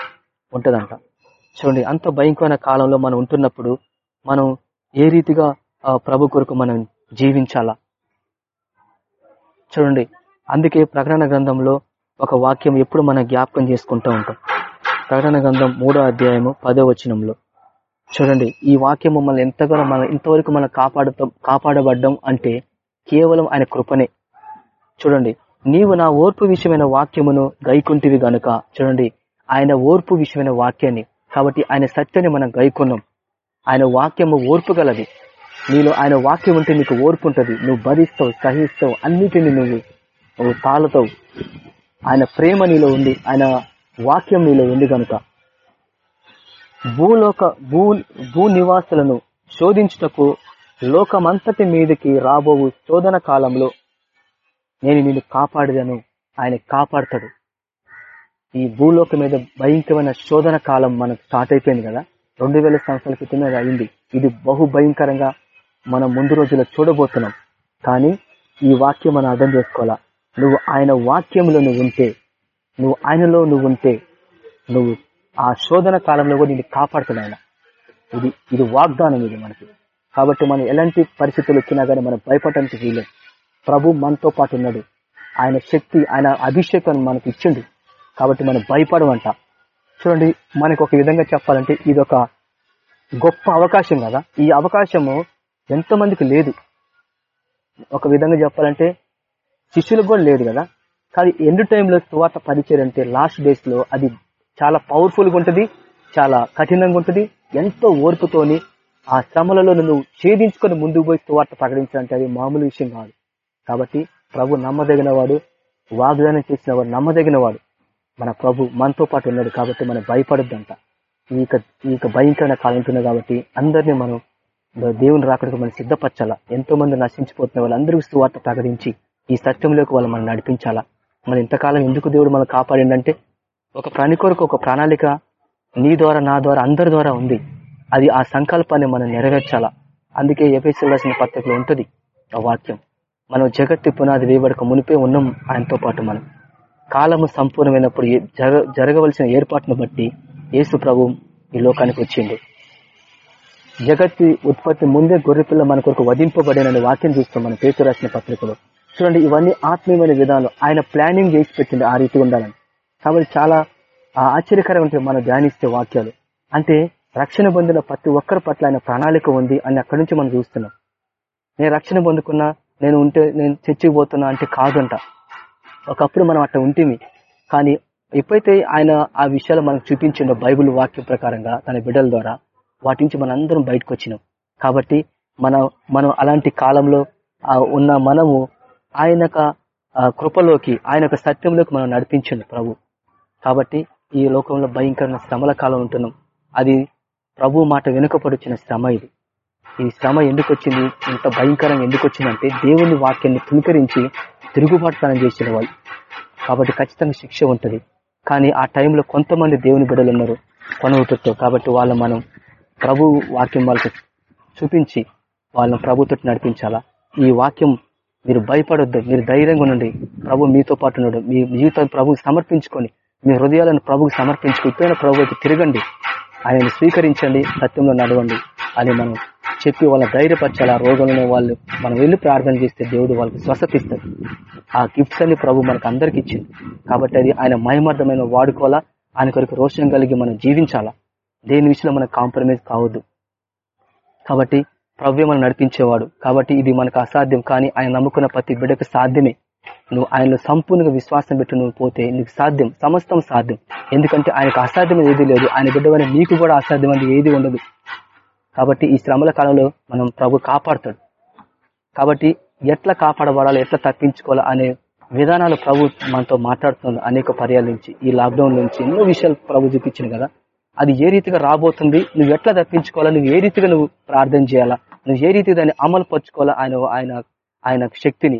ఉంటదంట. చూడండి అంత భయంకరమైన కాలంలో మనం ఉంటున్నప్పుడు మనం ఏ రీతిగా ప్రభు కొరకు మనం జీవించాలా? చూడండి అందుకే ప్రకటన గ్రంథంలో ఒక వాక్యం ఎప్పుడు మనం జ్ఞాపకం చేసుకుంటూ ఉంటాం. ప్రకటన గ్రంథం మూడో అధ్యాయము పదో వచనంలో. చూడండి ఈ వాక్యం మమ్మల్ని ఎంతగానో మనం ఇంతవరకు మనం కాపాడటం కాపాడబడ్డం అంటే కేవలం ఆయన కృపనే. చూడండి నీవు నా ఓర్పు విషయమైన వాక్యమును గైకుంటివి గనుక చూడండి ఆయన ఓర్పు విషయమైన వాక్యాన్ని కాబట్టి ఆయన సత్యాన్ని మనం గైకున్నాం. ఆయన వాక్యము ఓర్పు గలది. నీలో ఆయన వాక్యం ఉంటే నీకు ఓర్పు ఉంటుంది. నువ్వు భరిస్తావు సహిస్తావు అన్నిటిని నువ్వు నువ్వు తాళతావు. ఆయన ప్రేమ నీలో ఉంది ఆయన వాక్యం నీలో ఉంది కనుక భూలోక భూ భూ నివాసులను శోధించుటకు లోకమంతటి మీదకి రాబోవు శోధన కాలంలో నేను నిన్ను కాపాడదను ఆయన కాపాడతాడు. ఈ భూలోకం మీద భయంకరమైన శోధన కాలం మనకు స్టార్ట్ అయిపోయింది కదా. రెండు వేల సంవత్సరాల క్రితమే అయింది. ఇది బహు భయంకరంగా మనం ముందు రోజుల్లో చూడబోతున్నాం. కానీ ఈ వాక్యం మనం అర్థం చేసుకోవాలా? నువ్వు ఆయన వాక్యంలో నువ్వు ఉంటే నువ్వు ఆయనలో నువ్వు ఉంటే నువ్వు ఆ శోధన కాలంలో కూడా నిన్ను కాపాడుతాడు ఆయన. ఇది ఇది వాగ్దానం ఇది మనకి. కాబట్టి మనం ఎలాంటి పరిస్థితులు వచ్చినా కానీ మనం భయపడటానికి వీలేదు ప్రభు మనతో పాటు ఉన్నాడు. ఆయన శక్తి ఆయన అభిషేకాన్ని మనకు ఇచ్చిండు. కాబట్టి మనం భయపడమంట. చూడండి మనకు ఒక విధంగా చెప్పాలంటే ఇది ఒక గొప్ప అవకాశం కదా. ఈ అవకాశము ఎంతో మందికి లేదు. ఒక విధంగా చెప్పాలంటే శిష్యులకు కూడా లేదు కదా. కానీ ఎండు టైంలో సువార్త పరిచయం అంటే లాస్ట్ డేస్లో అది చాలా పవర్ఫుల్గా ఉంటుంది చాలా కఠినంగా ఉంటుంది. ఎంతో ఓర్పుతోని ఆ శ్రమలలో నువ్వు ఛేదించుకొని ముందుకు పోయి సువార్త ప్రకటించాలంటే అది మామూలు విషయం కాదు. కాబట్టి ప్రభు నమ్మదగిన వాడు వాగ్దానం చేసిన వాడు నమ్మదగిన వాడు మన ప్రభు మనతో పాటు ఉన్నాడు కాబట్టి మనం భయపడొద్దంట. ఈ యొక్క ఈ యొక్క భయంకరమైన కాలం ఉంటున్నాయి కాబట్టి అందరినీ మనం దేవుని రాకడికి మనం సిద్ధపరచాలా? ఎంతో మంది నశించిపోతున్న వాళ్ళందరికీ సువార్త ప్రకటించి ఈ సత్యంలోకి వాళ్ళు మనం నడిపించాలా? మన ఇంతకాలం ఎందుకు దేవుడు మనం కాపాడిందంటే ఒక ప్రాణి కొరకు ఒక ప్రణాళిక నీ ద్వారా నా ద్వారా అందరి ద్వారా ఉంది. అది ఆ సంకల్పాన్ని మనం నెరవేర్చాలా? అందుకే ఎఫ్ఎస్ఎల్ రాసిన పత్రికలో ఉంటుంది ఆ వాక్యం. మనం జగత్తి పునాది వేయబడక మునిపే ఉన్నాం ఆయనతో పాటు మనం. కాలము సంపూర్ణమైనప్పుడు జరగ జరగవలసిన ఏర్పాటును బట్టి యేసు ప్రభు ఈ లోకానికి వచ్చిండు. జగత్తి ఉత్పత్తి ముందే గొర్రెపిల్ల మన కొరకు వధింపబడినని వాక్యం చూస్తాం మన పేరు రాసిన పత్రికలో. చూడండి ఇవన్నీ ఆత్మీయమైన విధానం. ఆయన ప్లానింగ్ చేసి పెట్టింది ఆ రీతి ఉండాలని. కాబట్టి చాలా ఆశ్చర్యకరమైన మనం ధ్యానిస్తే వాక్యాలు. అంటే రక్షణ పొందిన ప్రతి ఒక్కరి పట్ల ఆయన ప్రణాళిక ఉంది అని అక్కడి నుంచి మనం చూస్తున్నాం. నేను రక్షణ పొందుకున్నా నేను ఉంటే నేను చర్చికి పోతున్నా అంటే కాదంట. ఒకప్పుడు మనం అట్లా ఉంటేమి. కానీ ఎప్పుడైతే ఆయన ఆ విషయాలు మనకు చూపించిండో బైబిల్ వాక్యం ప్రకారంగా తన బిడ్డల ద్వారా వాటి నుంచి మనం అందరం బయటకు వచ్చినాం. కాబట్టి మన మనం అలాంటి కాలంలో ఆ, ఉన్న మనము ఆయన ఆ, కృపలోకి ఆయన యొక్క సత్యంలోకి మనం నడిపించండి ప్రభు. కాబట్టి ఈ లోకంలో భయంకరమైన శ్రమల కాలం ఉంటున్నాం. అది ప్రభు మాట వెనుకపడుచిన శ్రమ ఇది. ఈ శ్రమ ఎందుకు వచ్చింది? ఇంత భయంకరంగా ఎందుకు వచ్చిందంటే దేవుని వాక్యాన్ని తునికరించి తిరుగుబాటుతనం చేసిన వాళ్ళు. కాబట్టి ఖచ్చితంగా శిక్ష ఉంటుంది. కానీ ఆ టైంలో కొంతమంది దేవుని బిడ్డలు ఉన్నారు కొనవుతుతో కాబట్టి వాళ్ళ మనం ప్రభు వాక్యం వాళ్ళకి చూపించి వాళ్ళని ప్రభుతో నడిపించాలా? ఈ వాక్యం మీరు భయపడొద్దు. మీరు ధైర్యంగా ఉండండి. ప్రభు మీతో పాటు ఉన్నాడు. మీ జీవితాన్ని ప్రభుకి సమర్పించుకొని మీ హృదయాలను ప్రభుకి సమర్పించుకుని ఇప్పుడైనా ప్రభు తిరగండి. ఆయనను స్వీకరించండి సత్యంలో నడవండి. అని మనం చెప్పి వాళ్ళ ధైర్యపరచాలి ఆ రోగంలో వాళ్ళు మనం వెళ్ళి ప్రార్థన చేస్తే దేవుడు వాళ్ళకి స్వస్థత ఇస్తాడు ఆ గిఫ్ట్స్ అన్ని ప్రభు మనకు అందరికి ఇచ్చింది. కాబట్టి అది ఆయన మయమర్థమైన వాడుకోవాలా? ఆయన కొరకు రోషం కలిగి మనం జీవించాలా? దేని విషయంలో మనకు కాంప్రమైజ్ కావద్దు. కాబట్టి ప్రవ్య మనం నడిపించేవాడు. కాబట్టి ఇది మనకు అసాధ్యం. కానీ ఆయన నమ్ముకున్న ప్రతి బిడ్డకు సాధ్యమే. నువ్వు ఆయనలో సంపూర్ణంగా విశ్వాసం పెట్టి నువ్వు పోతే నీకు సాధ్యం. సమస్తం సాధ్యం. ఎందుకంటే ఆయనకు అసాధ్యం ఏది లేదు. ఆయన బిడ్డవని నీకు కూడా అసాధ్యం అనేది ఏది ఉండదు. కాబట్టి ఈ శ్రమల కాలంలో మనం ప్రభు కాపాడుతాడు. కాబట్టి ఎట్లా కాపాడబడాలో ఎట్లా తప్పించుకోవాలో అనే విధానాలు ప్రభు మనతో మాట్లాడుతున్నాడు అనేక పర్యాల నుంచి. ఈ లాక్డౌన్ నుంచి ఎన్నో విషయాలు ప్రభు చూపించింది కదా. అది ఏ రీతిగా రాబోతుంది నువ్వు ఎట్లా తప్పించుకోవాలా నువ్వు ఏ రీతిగా నువ్వు ప్రార్థన చేయాలా నువ్వు ఏ రీతి దాన్ని అమలు పరుచుకోవాలా ఆయన ఆయన ఆయన శక్తిని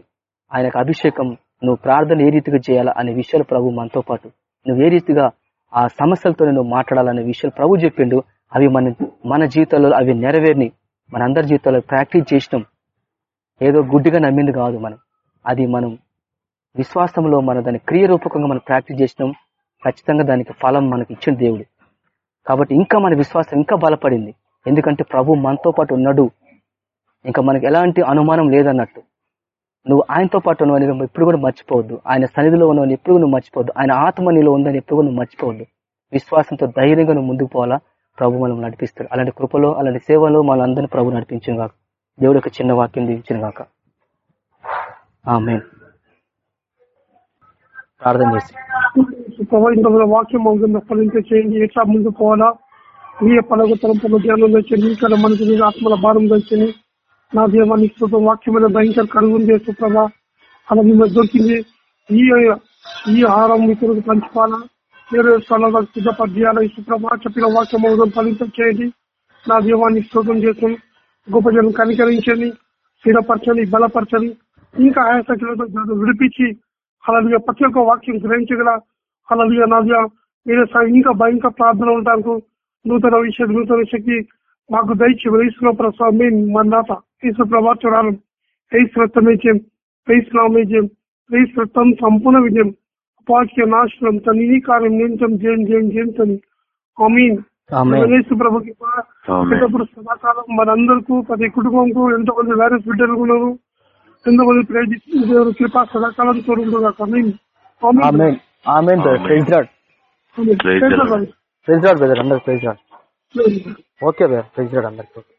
ఆయనకు అభిషేకం నువ్వు ప్రార్థన ఏ రీతిగా చేయాలా అనే విషయాలు ప్రభు మనతో పాటు. నువ్వు ఏ రీతిగా ఆ సమస్యలతో నువ్వు మాట్లాడాలనే విషయాలు ప్రభు చెప్పిండు అవి మన మన జీవితంలో అవి నెరవేరిని మన అందరి జీవితంలో ప్రాక్టీస్ చేసినాం. ఏదో గుడ్డిగా నమ్మింది కాదు మనం. అది మనం విశ్వాసంలో మన దాని క్రియ రూపకంగా మనం ప్రాక్టీస్ చేసినాం. ఖచ్చితంగా దానికి ఫలం మనకి ఇచ్చిన దేవుడు. కాబట్టి ఇంకా మన విశ్వాసం ఇంకా బలపడింది. ఎందుకంటే ప్రభు మనతో పాటు ఉన్నాడు. ఇంకా మనకి ఎలాంటి అనుమానం లేదన్నట్టు. నువ్వు ఆయనతో పాటు ఉన్నవని ఎప్పుడు కూడా మర్చిపోవద్దు. ఆయన సన్నిధిలో ఉన్నవని ఎప్పుడు నువ్వు మర్చిపోవద్దు. ఆయన ఆత్మ నీలో ఉందని ఎప్పుడు కూడా నువ్వు మర్చిపోవద్దు. విశ్వాసంతో ధైర్యంగా నువ్వు ముందుకు పోవాలా? ప్రభు మనం నడిపిస్తాడు. అలాంటి కృపలో అలాంటి సేవలో మనందరినీ ప్రభు నడిపించిన కాక దేవుడు ఒక చిన్న వాక్యం దీవించిన కాక ఆమె ప్రార్థన చేసి. ప్రభావ వాక్యం చేయండి. ఎట్లా ముందు పోవాలా? మీ పలక తలంపుల ధ్యానం తెచ్చండి ఇక్కడ మీద ఆత్మల భారం తెచ్చండి నా దేవానికి కృప వాక్యమైన భయంకర కడుగుంది సుప్రభ. అలా మిమ్మల్ని దొరికింది. ఈ ఈ ఆహారం మీ కొరకు పంచుకోవాలా? మీరు స్థలంలో సిద్ధపడ్యాల ఈ చెప్పిన వాక్యం అవుతుంది చేయండి నా దీవాన్ని శోధం చేసి గొప్ప జనం కనికరించండి స్థిరపరచని బలపరచని ఇంకా ఆయాసకులతో విడిపించి అలాగే ప్రతి ఒక్క వాక్యం గ్రహించగల అలాగే నాదిగా మీరు ఇంకా భయంకర ప్రార్థన ఉండటానికి నూతన విషయం నూతన శక్తి మాకు దయచి వేసిన ప్రసాద్ మీ మన్నాత. ఈశ్వర ప్రభా చూడాలి వేసిన వేసిన క్రీస్తు రక్తం సంపూర్ణ విజయం. అపాఖ్య నాశనం తన ఈ కార్యం నిమిత్తం జయం జయం జయం తని. ఆమీన్. ఆమేన్. గణేష్ ప్రభుకి ఆమేన్. పెట్టప్పుడు సదాకాలం మనందరికీ ప్రతి కుటుంబంకు ఎంతో మంది వైరస్ బిడ్డలు ఉన్నారు. ఎంతో మంది ప్రేమ కృప సదాకాలం ఆమీన్. Praise. Praise brother. Praise Lord. Okay brother. Praise rod అందరికి.